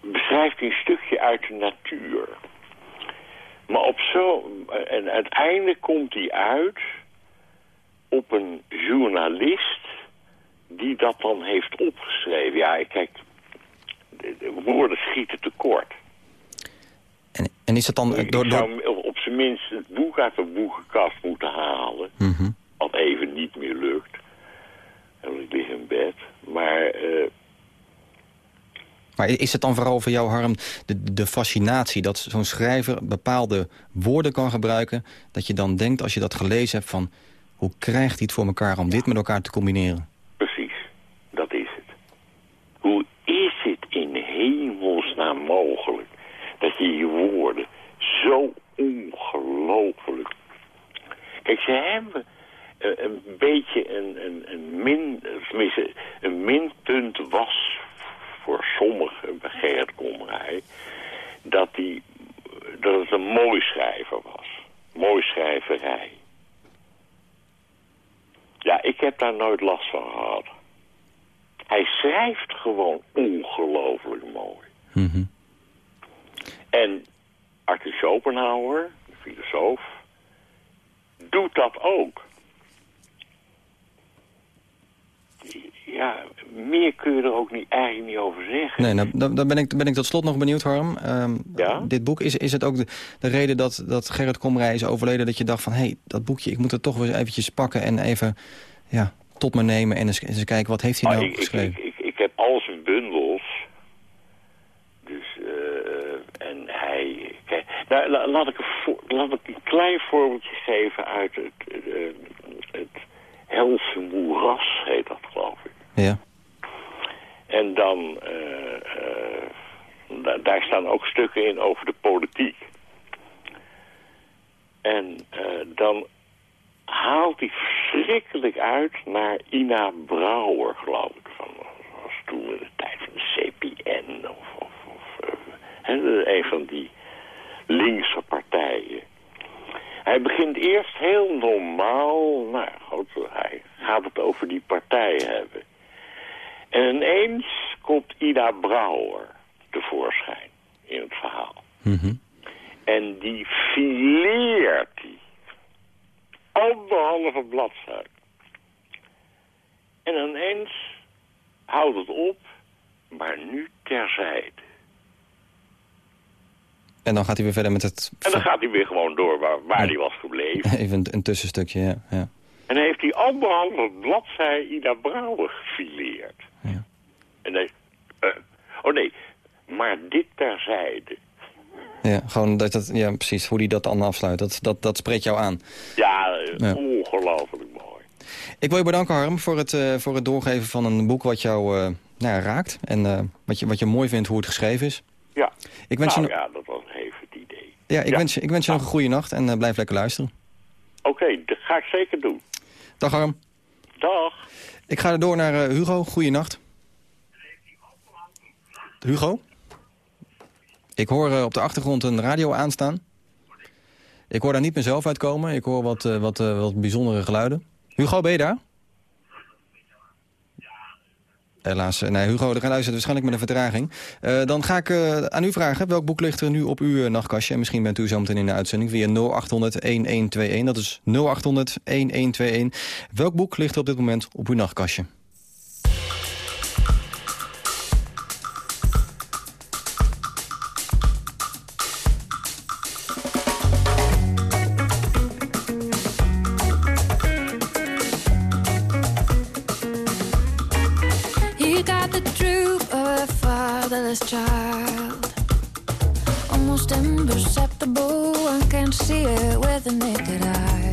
beschrijft hij een stukje uit de natuur. Maar op zo, en uiteindelijk komt hij uit op een journalist die dat dan heeft opgeschreven. Ja, kijk, de woorden schieten tekort. En, en is dat dan... Ik door, door... zou op zijn minst het boek uit de boekenkast moeten halen. Mhm. Wat even niet meer lukt. En ik lig in bed. Maar... eh, Maar is het dan vooral voor jou, Harm, de, de fascinatie... dat zo'n schrijver bepaalde woorden kan gebruiken... dat je dan denkt, als je dat gelezen hebt, van... hoe krijgt hij het voor elkaar om dit met elkaar te combineren? Precies, dat is het. Hoe is het in hemelsnaam mogelijk dat je je zo ongelooflijk... Kijk, ze hebben eh, een beetje een, een, een min... Een minpunt was voor sommigen bij Gerrit Komrij... dat, die, dat het een mooi schrijver was. Mooi schrijverij. Ja, ik heb daar nooit last van gehad. Hij schrijft gewoon ongelooflijk mooi. Mhm. En Arthur Schopenhauer, de filosoof, doet dat ook. Ja, meer kun je er ook niet, eigenlijk niet over zeggen. Nee, nou, dan, dan ben, ik, ben ik tot slot nog benieuwd, Harm. Ehm, Ja? Dit boek, is, is het ook de, de reden dat, dat Gerrit Komrij is overleden... dat je dacht van, hé, hey, dat boekje, ik moet het toch eens eventjes pakken... en even ja, tot me nemen en eens, eens kijken, wat heeft hij nou ik, geschreven? ik, ik, ik heb al zijn bundels. Dus, eh, en hij... Kijk, nou, la- laat, ik een voor- laat ik een klein voorbeeldje geven uit het, eh, het Helse moeras, heet dat geloof ik. Ja. En dan, eh, eh, da- daar staan ook stukken in over de politiek. En dan haalt hij verschrikkelijk uit naar Ina Brouwer, geloof ik. Van, dat was toen in de tijd van de CPN of, of, of een van die linkse partijen. Hij begint eerst heel normaal, nou ja, goed, hij gaat het over die partij hebben. En ineens komt Ida Brouwer tevoorschijn in het verhaal. Mhm. En die fileert die. Anderhalve bladzijde. En ineens houdt het op, maar nu terzijde. En dan gaat hij weer verder met het... En dan gaat hij weer gewoon door waar, waar hij was gebleven. [laughs] Even een, een tussenstukje, ja. ja. En dan heeft hij anderhalve bladzij Ida Brouwer gefileerd. Ja. En hij... eh, oh nee, maar dit terzijde. Ja, gewoon dat, dat, ja, precies, hoe hij dat dan afsluit. Dat, dat, dat spreekt jou aan. Ja, Ja. ongelooflijk mooi. Ik wil je bedanken, Harm, voor het, eh, voor het doorgeven van een boek wat jou eh, nou ja, raakt. En wat, je, wat je mooi vindt hoe het geschreven is. Ja, Ik wens nou je, ja, dat was. Ja, ik ja. Wens, je- ik wens je nog een goede nacht en eh, blijf lekker luisteren. Oké, dat ga ik zeker doen. Dag Harm. Dag. Ik ga er door naar eh, Hugo. Goeienacht. Hugo? Ik hoor eh, op de achtergrond een radio aanstaan. Ik hoor daar niet mezelf uitkomen. Ik hoor wat, wat, wat bijzondere geluiden. Hugo, ben je daar? Helaas, nee, Hugo, de luistert waarschijnlijk met een vertraging. Eh, dan ga ik eh, aan u vragen, welk boek ligt er nu op uw eh, nachtkastje? En misschien bent u zo meteen in de uitzending via 0800-1121. Dat is 0800-1121. Welk boek ligt er op dit moment op uw nachtkastje? Can see it with the naked eye.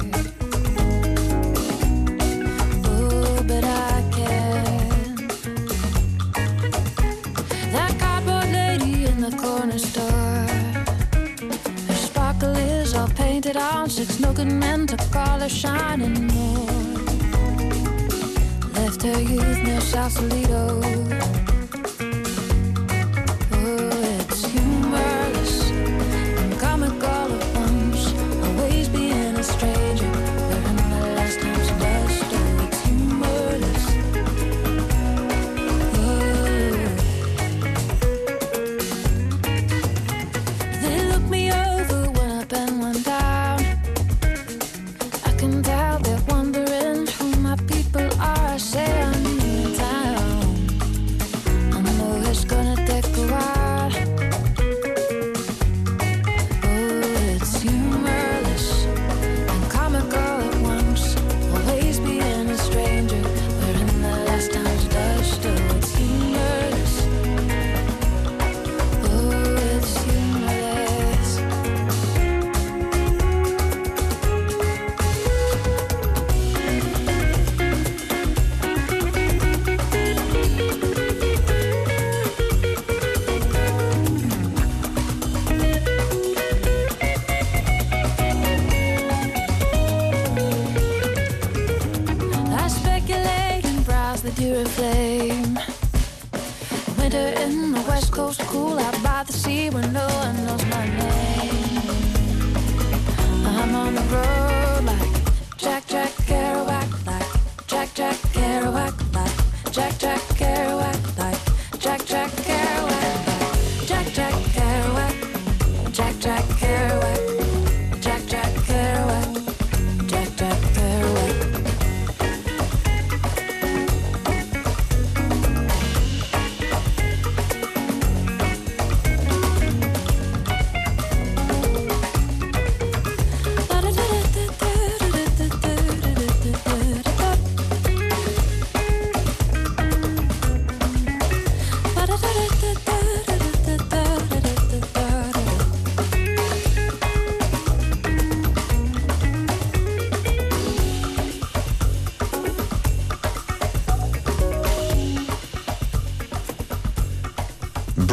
But I can. That cardboard lady in the corner store. Her sparkle is all painted on, six no good men to call her shining more left her youth near Sausalito.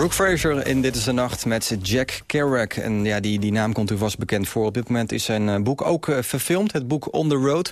Brooke Fraser in Dit is de Nacht met Jack Kerouac. En ja, die, die naam komt u vast bekend voor. Op dit moment is zijn eh, boek ook eh, verfilmd, het boek On the Road.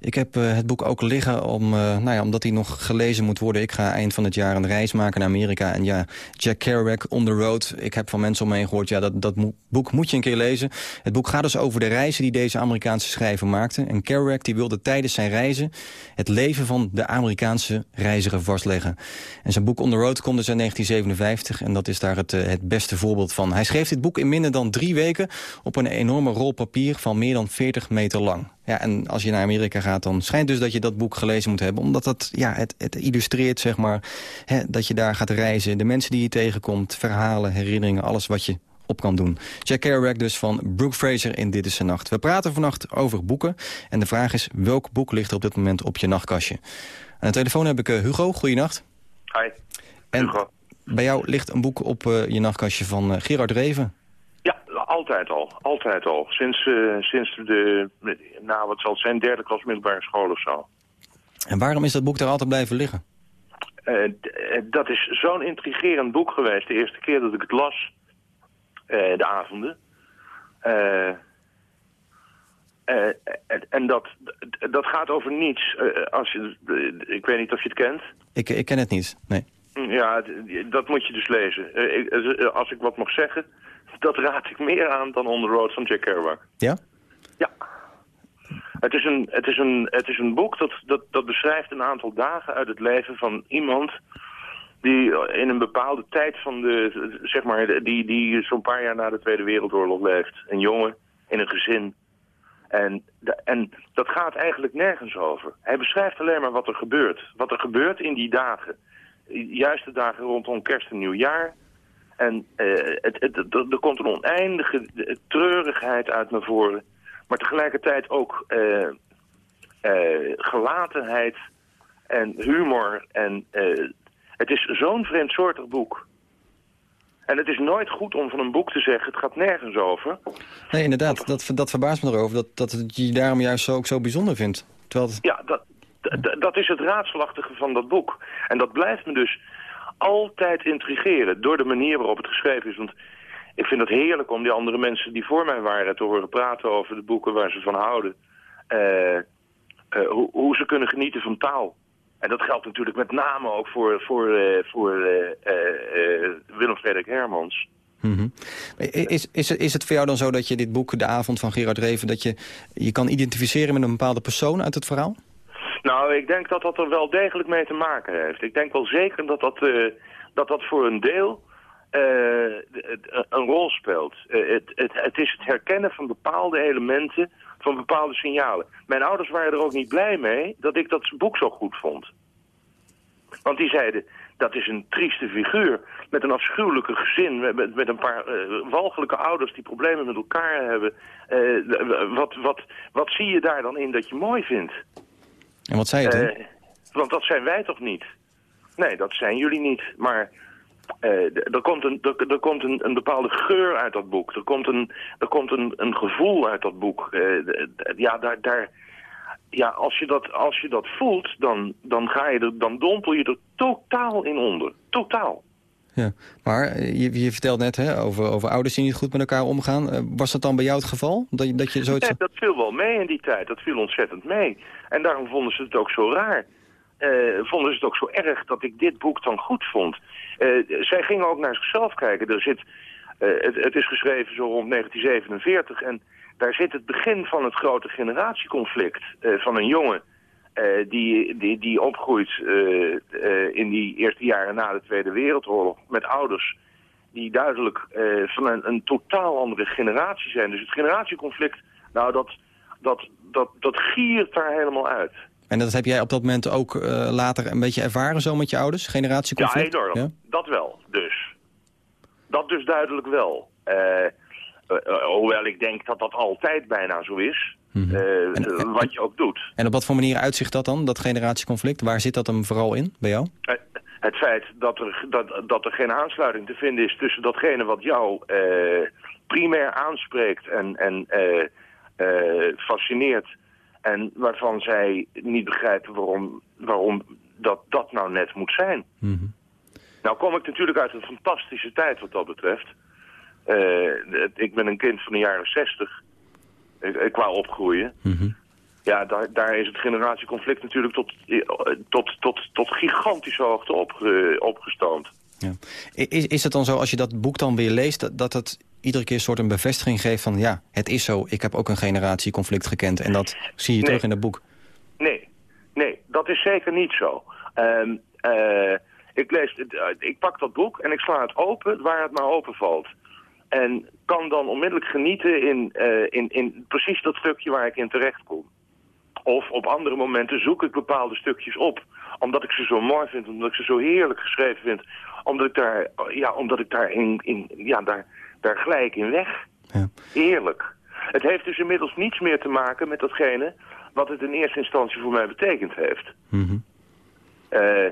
Ik heb eh, het boek ook liggen om, eh, nou ja, omdat hij nog gelezen moet worden. Ik ga eind van het jaar een reis maken naar Amerika. En ja, Jack Kerouac, On the Road. Ik heb van mensen om me gehoord, ja, dat, dat boek moet je een keer lezen. Het boek gaat dus over de reizen die deze Amerikaanse schrijver maakte. En Kerouac die wilde tijdens zijn reizen het leven van de Amerikaanse reiziger vastleggen. En zijn boek On the Road komt dus in 1957. En dat is daar het, eh, het beste voorbeeld van. Hij schreef dit boek in minder dan drie weken op een enorme rol papier van meer dan 40 meter lang. Ja, en als je naar Amerika gaat, dan schijnt dus dat je dat boek gelezen moet hebben. Omdat dat, ja, het, het illustreert, zeg maar, hè, dat je daar gaat reizen. De mensen die je tegenkomt, verhalen, herinneringen, alles wat je op kan doen. Jack Kerouac dus van Brooke Fraser in Dit is de Nacht. We praten vannacht over boeken. En de vraag is, welk boek ligt er op dit moment op je nachtkastje? Aan de telefoon heb ik eh, Hugo. Goeienacht. Hi. En bij jou ligt een boek op eh, je nachtkastje van eh, Gerard Reven. Altijd al. Altijd al. Sinds, eh, sinds de, nou wat zal het zijn, derde klas middelbare school of zo. En waarom is dat boek daar altijd blijven liggen? Eh, eh, dat is zo'n intrigerend boek geweest. De eerste keer dat ik het las, de avonden. En- dat, dat gaat over niets. Als je, ik weet niet of je het kent. Ik, ik ken het niet, nee. Ja, dat moet je dus lezen. Als ik wat mag zeggen, dat raad ik meer aan dan On the Road van Jack Kerouac. Ja? Het is een, het is een, het is een boek dat, dat, dat beschrijft een aantal dagen uit het leven van iemand die in een bepaalde tijd van de, zeg maar, die, die zo'n paar jaar na de Tweede Wereldoorlog leeft. Een jongen in een gezin. En, en dat gaat eigenlijk nergens over. Hij beschrijft alleen maar wat er gebeurt. Wat er gebeurt in die dagen. Juist de dagen rondom kerst en nieuwjaar. En eh, het, het, het- er komt een oneindige treurigheid uit naar voren. Maar tegelijkertijd ook eh, eh, gelatenheid en humor. En eh, het is zo'n vreemdsoortig boek. En het is nooit goed om van een boek te zeggen, het gaat nergens over. Nee, inderdaad. Dat, dat verbaast me erover. Dat, dat het je daarom juist zo, ook zo bijzonder vindt. Terwijl het... Ja, dat, dat is het raadselachtige van dat boek. En dat blijft me dus altijd intrigeren door de manier waarop het geschreven is. Want ik vind het heerlijk om die andere mensen die voor mij waren te horen praten over de boeken waar ze van houden. Eh, eh, hoe, hoe ze kunnen genieten van taal. En dat geldt natuurlijk met name ook voor, voor, eh, voor Willem Frederik Hermans. Mhm. Is, is, is het voor jou dan zo dat je dit boek, De Avond van Gerard Reven... dat je je kan identificeren met een bepaalde persoon uit het verhaal? Nou, ik denk dat dat er wel degelijk mee te maken heeft. Ik denk wel zeker dat dat, eh, dat, dat voor een deel eh, het- een rol speelt. Eh, het, het, het is het herkennen van bepaalde elementen, van bepaalde signalen. Mijn ouders waren er ook niet blij mee dat ik dat boek zo goed vond. Want die zeiden, dat is een trieste figuur met een afschuwelijke gezin... met- met, een paar eh, walgelijke ouders die problemen met elkaar hebben. Eh, wat, wat, wat zie je daar dan in dat je mooi vindt? En wat zei je toen? Eh, want dat zijn wij toch niet? Nee, dat zijn jullie niet. Maar eh, er komt, een, er, er komt een, een bepaalde geur uit dat boek. Er komt een, er komt een, een gevoel uit dat boek. Eh, ja, daar, daar, ja als, je dat, als je dat voelt, dan, dan, ga je er, dan dompel je er totaal in onder. Totaal. Ja. Maar je, je vertelt net hè, over, over ouders die niet goed met elkaar omgaan. Was dat dan bij jou het geval? Dat, dat je zoiets... Nee, dat viel wel mee in die tijd. Dat viel ontzettend mee. En daarom vonden ze het ook zo raar. eh, vonden ze het ook zo erg dat ik dit boek dan goed vond. Eh, zij gingen ook naar zichzelf kijken. Er zit, eh, het, het is geschreven zo rond 1947 en daar zit het begin van het grote generatieconflict van een jongen die, die, die opgroeit in die eerste jaren na de Tweede Wereldoorlog met ouders die duidelijk van een, een totaal andere generatie zijn. Dus het generatieconflict, nou dat, dat, dat, dat giert daar helemaal uit. En dat heb jij op dat moment ook eh, later een beetje ervaren zo met je ouders? Generatieconflict? Ja, enorm. Dat wel, dus. Dat dus duidelijk wel. Eh, eh, hoewel ik denk dat dat altijd bijna zo is. eh, wat je ook doet. En op wat voor manier uitzicht dat dan, dat generatieconflict? Waar zit dat hem vooral in, bij jou? Het feit dat er, dat, dat er geen aansluiting te vinden is tussen datgene wat jou primair aanspreekt en, en fascineert. En waarvan zij niet begrijpen waarom, waarom dat, dat nou net moet zijn. Nou kom ik natuurlijk uit een fantastische tijd wat dat betreft. Eh, het- ik ben een kind van de jaren zestig. Ik, ik qua opgroeien. Ja, daar, daar is het generatieconflict natuurlijk tot, eh, tot, tot, tot gigantische hoogte opge, opgestoomd. I- Is, is het dan zo, als je dat boek dan weer leest... dat, dat het iedere keer een soort een bevestiging geeft van... ja, het is zo, ik heb ook een generatieconflict gekend... en dat zie je Nee. terug in het boek. Nee, nee, dat is zeker niet zo. Ehm, eh, ik, lees, eh, ik pak dat boek en ik sla het open waar het maar open valt. En kan dan onmiddellijk genieten in, eh, in, in precies dat stukje waar ik in terecht kom. Of op andere momenten zoek ik bepaalde stukjes op. Omdat ik ze zo mooi vind, omdat ik ze zo heerlijk geschreven vind. Omdat ik daar, ja, omdat ik daar, in, in, ja, daar, daar gelijk in weg. Heerlijk. Het heeft dus inmiddels niets meer te maken met datgene wat het in eerste instantie voor mij betekend heeft. Eh,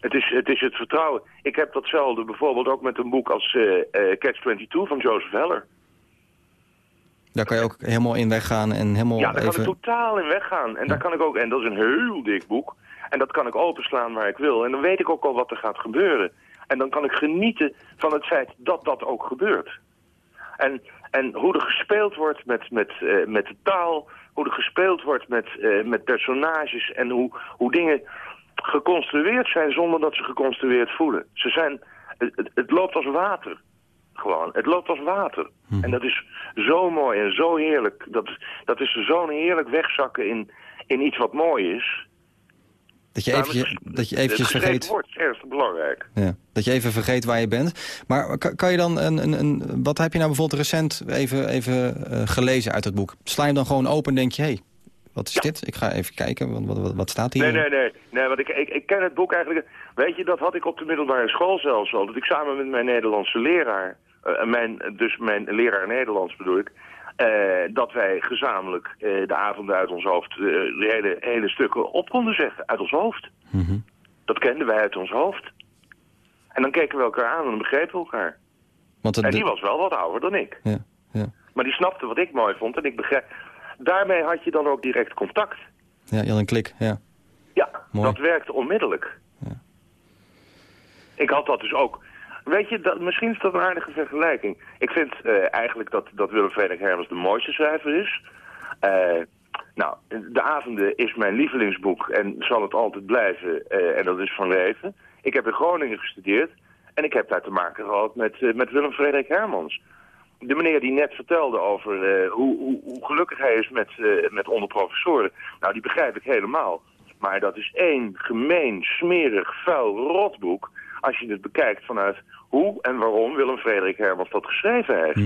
het, is, het is het vertrouwen. Ik heb datzelfde bijvoorbeeld ook met een boek als eh, eh, Catch-22 van Joseph Heller. Daar kan je ook helemaal in weggaan en helemaal Ja, daar kan ik totaal in weggaan. En daar kan ik ook, en dat is een heel dik boek. En dat kan ik openslaan waar ik wil. En dan weet ik ook al wat er gaat gebeuren. En dan kan ik genieten van het feit dat dat ook gebeurt. En, en hoe er gespeeld wordt met, met, eh, met de taal, hoe er gespeeld wordt met, eh, met personages en hoe, hoe dingen geconstrueerd zijn zonder dat ze geconstrueerd voelen. Ze zijn, het, het- loopt als water. Gewoon, het loopt als water. En dat is zo mooi en zo heerlijk. Dat, dat is zo'n heerlijk wegzakken in, in iets wat mooi is. Dat je eventjes, dat je eventjes vergeet... erg belangrijk. Ja, dat je even vergeet waar je bent. Maar kan, je dan een, een, een... Wat heb je nou bijvoorbeeld recent even, even eh, gelezen uit het boek? Sla je hem dan gewoon open en denk je... hé, hey, wat is dit? Ik ga even kijken, wat, wat, wat, wat staat hier? Nee, nee, nee. nee want ik, ik, ik ken het boek eigenlijk... Weet je, dat had ik op de middelbare school zelfs al. Dat ik samen met mijn Nederlandse leraar... eh, mijn, dus mijn leraar Nederlands bedoel ik... eh, dat wij gezamenlijk eh, de avonden uit ons hoofd... eh, de hele, hele stukken op konden zeggen. Uit ons hoofd. Dat kenden wij uit ons hoofd. En dan keken we elkaar aan en begrepen we elkaar. Want En die was wel wat ouder dan ik. ja, ja. Maar die snapte wat ik mooi vond en ik begreep... Daarmee had je dan ook direct contact. ja, je had een klik, ja. Ja, Mooi. dat werkte onmiddellijk. Ik had dat dus ook. Weet je, dat, misschien is dat een aardige vergelijking. Ik vind eh, eigenlijk dat, dat Willem Frederik Hermans de mooiste schrijver is. Eh, nou, De Avonden is mijn lievelingsboek en zal het altijd blijven. eh, en dat is van leven. Ik heb in Groningen gestudeerd en ik heb daar te maken gehad met, met Willem Frederik Hermans. De meneer die net vertelde over hoe, hoe, hoe gelukkig hij is met, met onderprofessoren. Nou, die begrijp ik helemaal. Maar dat is één gemeen, smerig, vuil rotboek... als je het bekijkt vanuit hoe en waarom Willem Frederik Hermans dat geschreven heeft.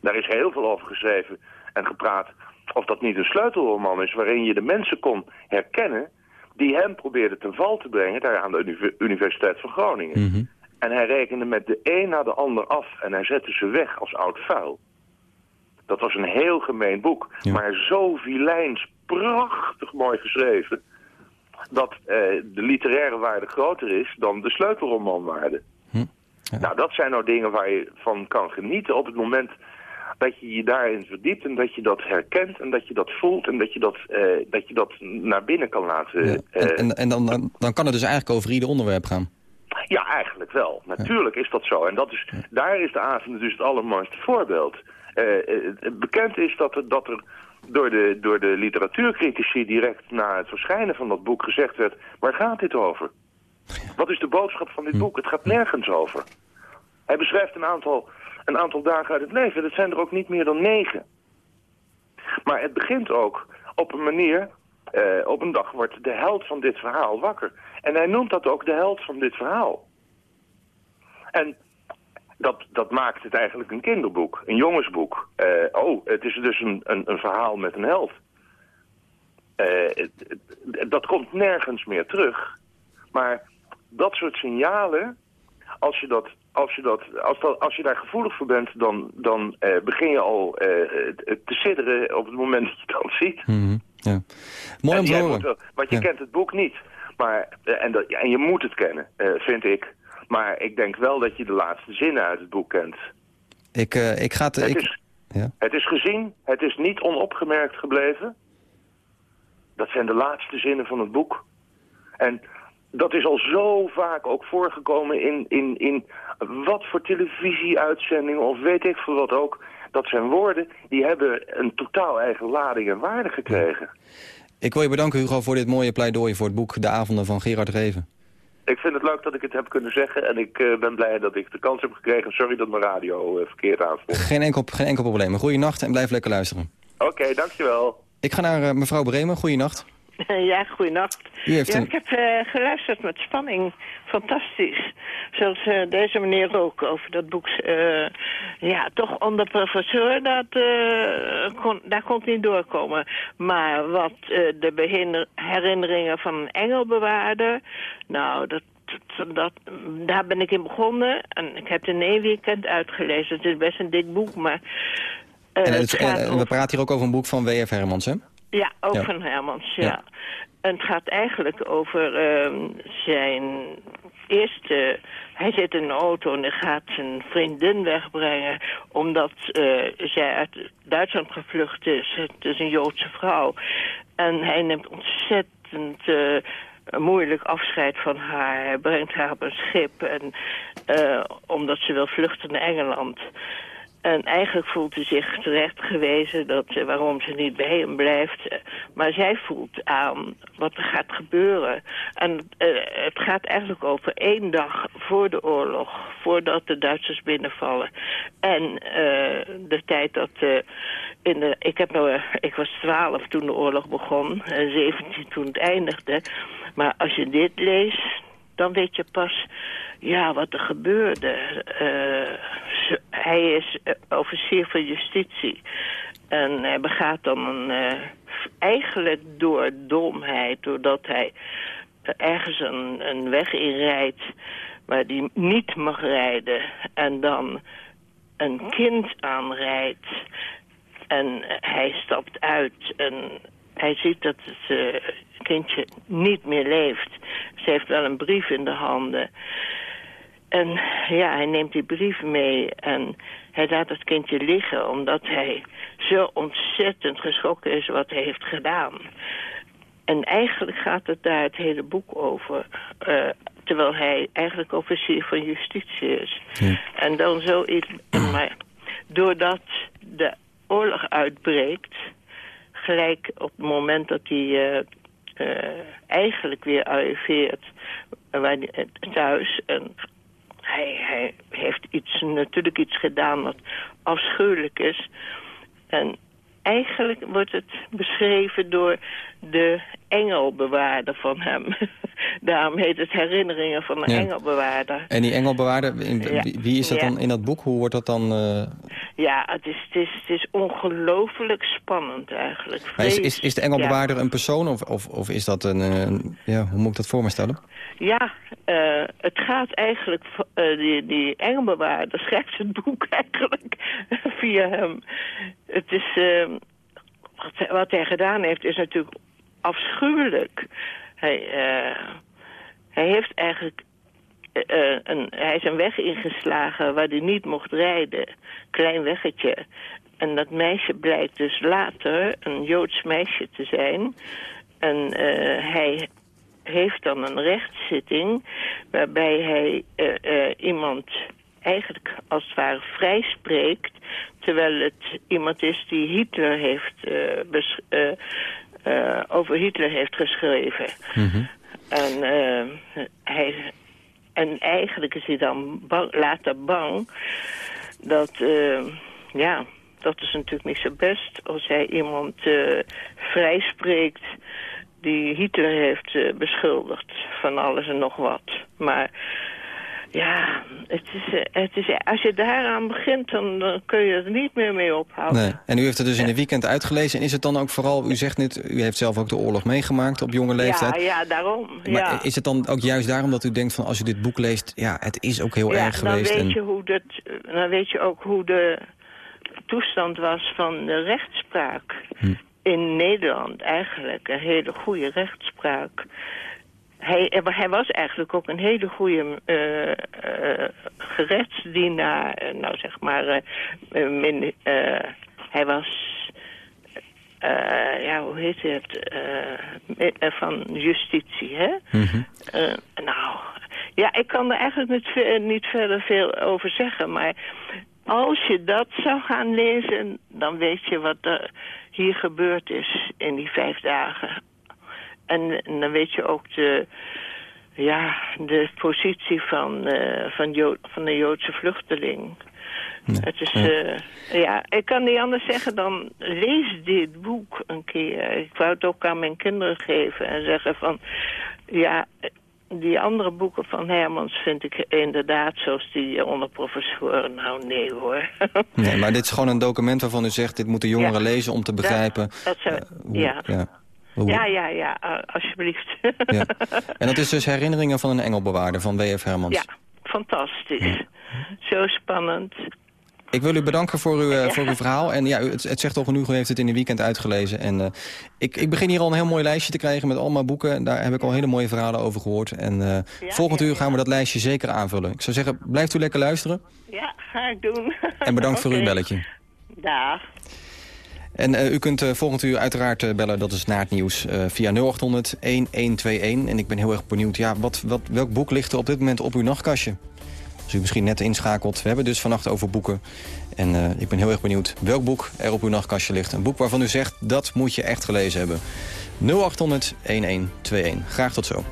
Daar is heel veel over geschreven en gepraat of dat niet een sleutelroman is... waarin je de mensen kon herkennen die hem probeerden ten val te brengen... daar aan de Univ- Universiteit van Groningen. En hij rekende met de een na de ander af en hij zette ze weg als oud vuil. Dat was een heel gemeen boek, maar zo vilijns, prachtig mooi geschreven... dat eh, de literaire waarde groter is dan de sleutelromanwaarde. Nou, dat zijn nou dingen waar je van kan genieten op het moment dat je je daarin verdiept... en dat je dat herkent en dat je dat voelt en dat je dat, eh, dat, je dat naar binnen kan laten... Ja. eh, En, en, en dan, dan, dan kan het dus eigenlijk over ieder onderwerp gaan. ja, eigenlijk wel. Natuurlijk is dat zo. En dat is, daar is de avond dus het allermooiste voorbeeld. Eh, bekend is dat er, dat er door de, door de literatuurcritici direct na het verschijnen van dat boek gezegd werd... waar gaat dit over? Wat is de boodschap van dit boek? Het gaat nergens over. Hij beschrijft een aantal, een aantal dagen uit het leven. Dat zijn er ook niet meer dan negen. Maar het begint ook op een manier... eh, op een dag wordt de held van dit verhaal wakker. En hij noemt dat ook de held van dit verhaal. En dat, dat maakt het eigenlijk een kinderboek, een jongensboek. Eh, oh, het is dus een, een, een verhaal met een held. Eh, dat komt nergens meer terug. Maar dat soort signalen, als je, dat, als je, dat, als dat, als je daar gevoelig voor bent... dan, dan eh, begin je al eh, te sidderen op het moment dat je dat ziet. Mhm, ja. Mooi om te horen. wel- want je Ja. kent het boek niet. Maar, eh, en, dat, en je moet het kennen, eh, vind ik. Maar ik denk wel dat je de laatste zinnen uit het boek kent. Ik, eh, ik ga het... Het Ik, is, ja. het is gezien, het is niet onopgemerkt gebleven. Dat zijn de laatste zinnen van het boek. En dat is al zo vaak ook voorgekomen in, in, in wat voor televisieuitzendingen of weet ik veel wat ook. Dat zijn woorden die hebben een totaal eigen lading en waarde gekregen. ik wil je bedanken, Hugo, voor dit mooie pleidooi voor het boek De Avonden van Gerard Reven. Ik vind het leuk dat ik het heb kunnen zeggen en ik eh, ben blij dat ik de kans heb gekregen. Sorry dat mijn radio eh, verkeerd aanstond. Geen enkel, geen enkel probleem. Goeienacht en blijf lekker luisteren. Oké, dankjewel. Ik ga naar eh, mevrouw Bremen. Goeienacht. [laughs] Ja, goeienacht. Ja, een- ik heb eh, geluisterd met spanning. Fantastisch. Zoals eh, deze meneer ook over dat boek. eh, ja, toch onder professor, dat, kon, daar kon het niet doorkomen. Maar wat de herinneringen van een engelbewaarder... Nou, dat, dat, dat- daar ben ik in begonnen. En ik heb het in één weekend uitgelezen. Het is best een dik boek, maar... en, het en, we praten hier ook over een boek van W.F. Hermans, hè? Ja, ook Ja. van Hermans, ja. Ja. En het gaat eigenlijk over ehm, zijn eerste... Hij zit in een auto en hij gaat zijn vriendin wegbrengen... omdat eh, zij uit Duitsland gevlucht is. Het is een Joodse vrouw. En hij neemt ontzettend... eh, moeilijk afscheid van haar. Hij brengt haar op een schip en, eh, omdat ze wil vluchten naar Engeland. En eigenlijk voelt hij zich terecht gewezen dat, eh, waarom ze niet bij hem blijft. Eh, Maar zij voelt aan wat er gaat gebeuren. En eh, het gaat eigenlijk over één dag voor de oorlog, voordat de Duitsers binnenvallen. En eh, de tijd dat... eh, in de, ik, heb, nou, eh, ik was 12 toen de oorlog begon, en 17 toen het eindigde. Maar als je dit leest, dan weet je pas ja, wat er gebeurde. Eh, hij is eh, officier van justitie. En hij begaat dan een, eh, eigenlijk door domheid, doordat hij ergens een, een weg inrijdt waar hij niet mag rijden. En dan een kind aanrijdt. En hij stapt uit en hij ziet dat het eh, kindje niet meer leeft. Ze heeft wel een brief in de handen. En ja, hij neemt die brief mee en hij laat het kindje liggen... omdat hij zo ontzettend geschrokken is wat hij heeft gedaan. En eigenlijk gaat het daar het hele boek over... eh, terwijl hij eigenlijk officier van justitie is. En dan zoiets... [clears throat] Maar doordat de oorlog uitbreekt... gelijk op het moment dat hij eh, eh, eigenlijk weer arriveert eh, thuis... En hij, hij heeft iets, natuurlijk iets gedaan wat afschuwelijk is. En eigenlijk wordt het beschreven door de engelbewaarder van hem. [laughs] Daarom heet het herinneringen van Ja. engelbewaarder. En die engelbewaarder, in- Ja. wie, is dat Ja. dan in dat boek? Hoe wordt dat dan... Ja, het is, het is, het is ongelooflijk spannend eigenlijk. is, is, is de engelbewaarder een persoon of, of, of is dat een... een- ja, hoe moet ik dat voor me stellen? Ja, eh, het gaat eigenlijk... eh, die, die engelbewaarder schrijft het boek [laughs] eigenlijk via hem. Het is... eh, wat, hij- wat hij gedaan heeft is natuurlijk afschuwelijk. Hij, eh, hij heeft eigenlijk... eh, eh, een, hij is een weg ingeslagen waar hij niet mocht rijden. Klein weggetje. En dat meisje blijkt dus later een Joods meisje te zijn. En eh, hij heeft dan een rechtszitting waarbij hij iemand eigenlijk als het ware vrij spreekt... terwijl het iemand is die Hitler heeft, over Hitler heeft geschreven. En, eh, hij, en eigenlijk is hij dan bang, later bang dat, eh, ja, dat is natuurlijk niet zo best als hij iemand eh vrij spreekt die Hitler heeft eh, beschuldigd van alles en nog wat. Maar ja, het is, eh, het is, als je daaraan begint, dan, dan kun je er niet meer mee ophouden. Nee. En u heeft het dus in de weekend uitgelezen. En is het dan ook vooral, u zegt net, u heeft zelf ook de oorlog meegemaakt op jonge leeftijd. Ja, ja, daarom. Maar ja. is het dan ook juist daarom dat u denkt van als u dit boek leest... ja, het is ook heel ja, erg dan geweest. weet, en... je hoe dat, dan weet je ook hoe de toestand was van de rechtspraak. Hm. In Nederland eigenlijk een hele goede rechtspraak. Hij, hij was eigenlijk ook een hele goede eh, eh, gerechtsdienaar. eh, Nou, zeg maar, eh, eh, min- eh, hij was... eh, ja, hoe heet het? eh, eh, van justitie, hè? Eh, nou, ja, ik kan er eigenlijk niet, niet verder veel over zeggen. Maar als je dat zou gaan lezen, dan weet je wat er hier gebeurd is in die vijf dagen. En, en dan weet je ook de, ja, de positie van, eh, van, van de Joodse vluchteling. Het is, eh, ja, ik kan niet anders zeggen dan lees dit boek een keer. Ik wou het ook aan mijn kinderen geven en zeggen van, ja, die andere boeken van Hermans vind ik inderdaad zoals die onder professoren. Nou, nee hoor. Nee, maar dit is gewoon een document waarvan u zegt... dit moeten jongeren Ja. lezen om te begrijpen... Dat zou, hoe- ja. ja, hoe- Ja, ja, ja, eh, alsjeblieft. Ja. [laughs] En dat is dus herinneringen van een engelbewaarder van W.F. Hermans. Ja, fantastisch. Zo spannend. Ik wil u bedanken voor uw, eh, voor uw verhaal. En ja, het, het zegt al genoeg, u heeft het in de weekend uitgelezen. En eh, ik, ik begin hier al een heel mooi lijstje te krijgen met allemaal boeken. Daar heb ik al hele mooie verhalen over gehoord. En volgend uur gaan we dat lijstje zeker aanvullen. Ik zou zeggen, blijft u lekker luisteren. Ja, ga ik doen. En bedankt voor uw [laughs] belletje. Dag. En eh, u kunt eh, volgend uur uiteraard eh, bellen, dat is na het nieuws, via 0800 1121. En ik ben heel erg benieuwd, ja, wat, wat, welk boek ligt er op dit moment op uw nachtkastje? Als u misschien net inschakelt, we hebben dus vannacht over boeken. En ik ben heel erg benieuwd welk boek er op uw nachtkastje ligt. Een boek waarvan u zegt, dat moet je echt gelezen hebben. 0800 1121. Graag tot zo.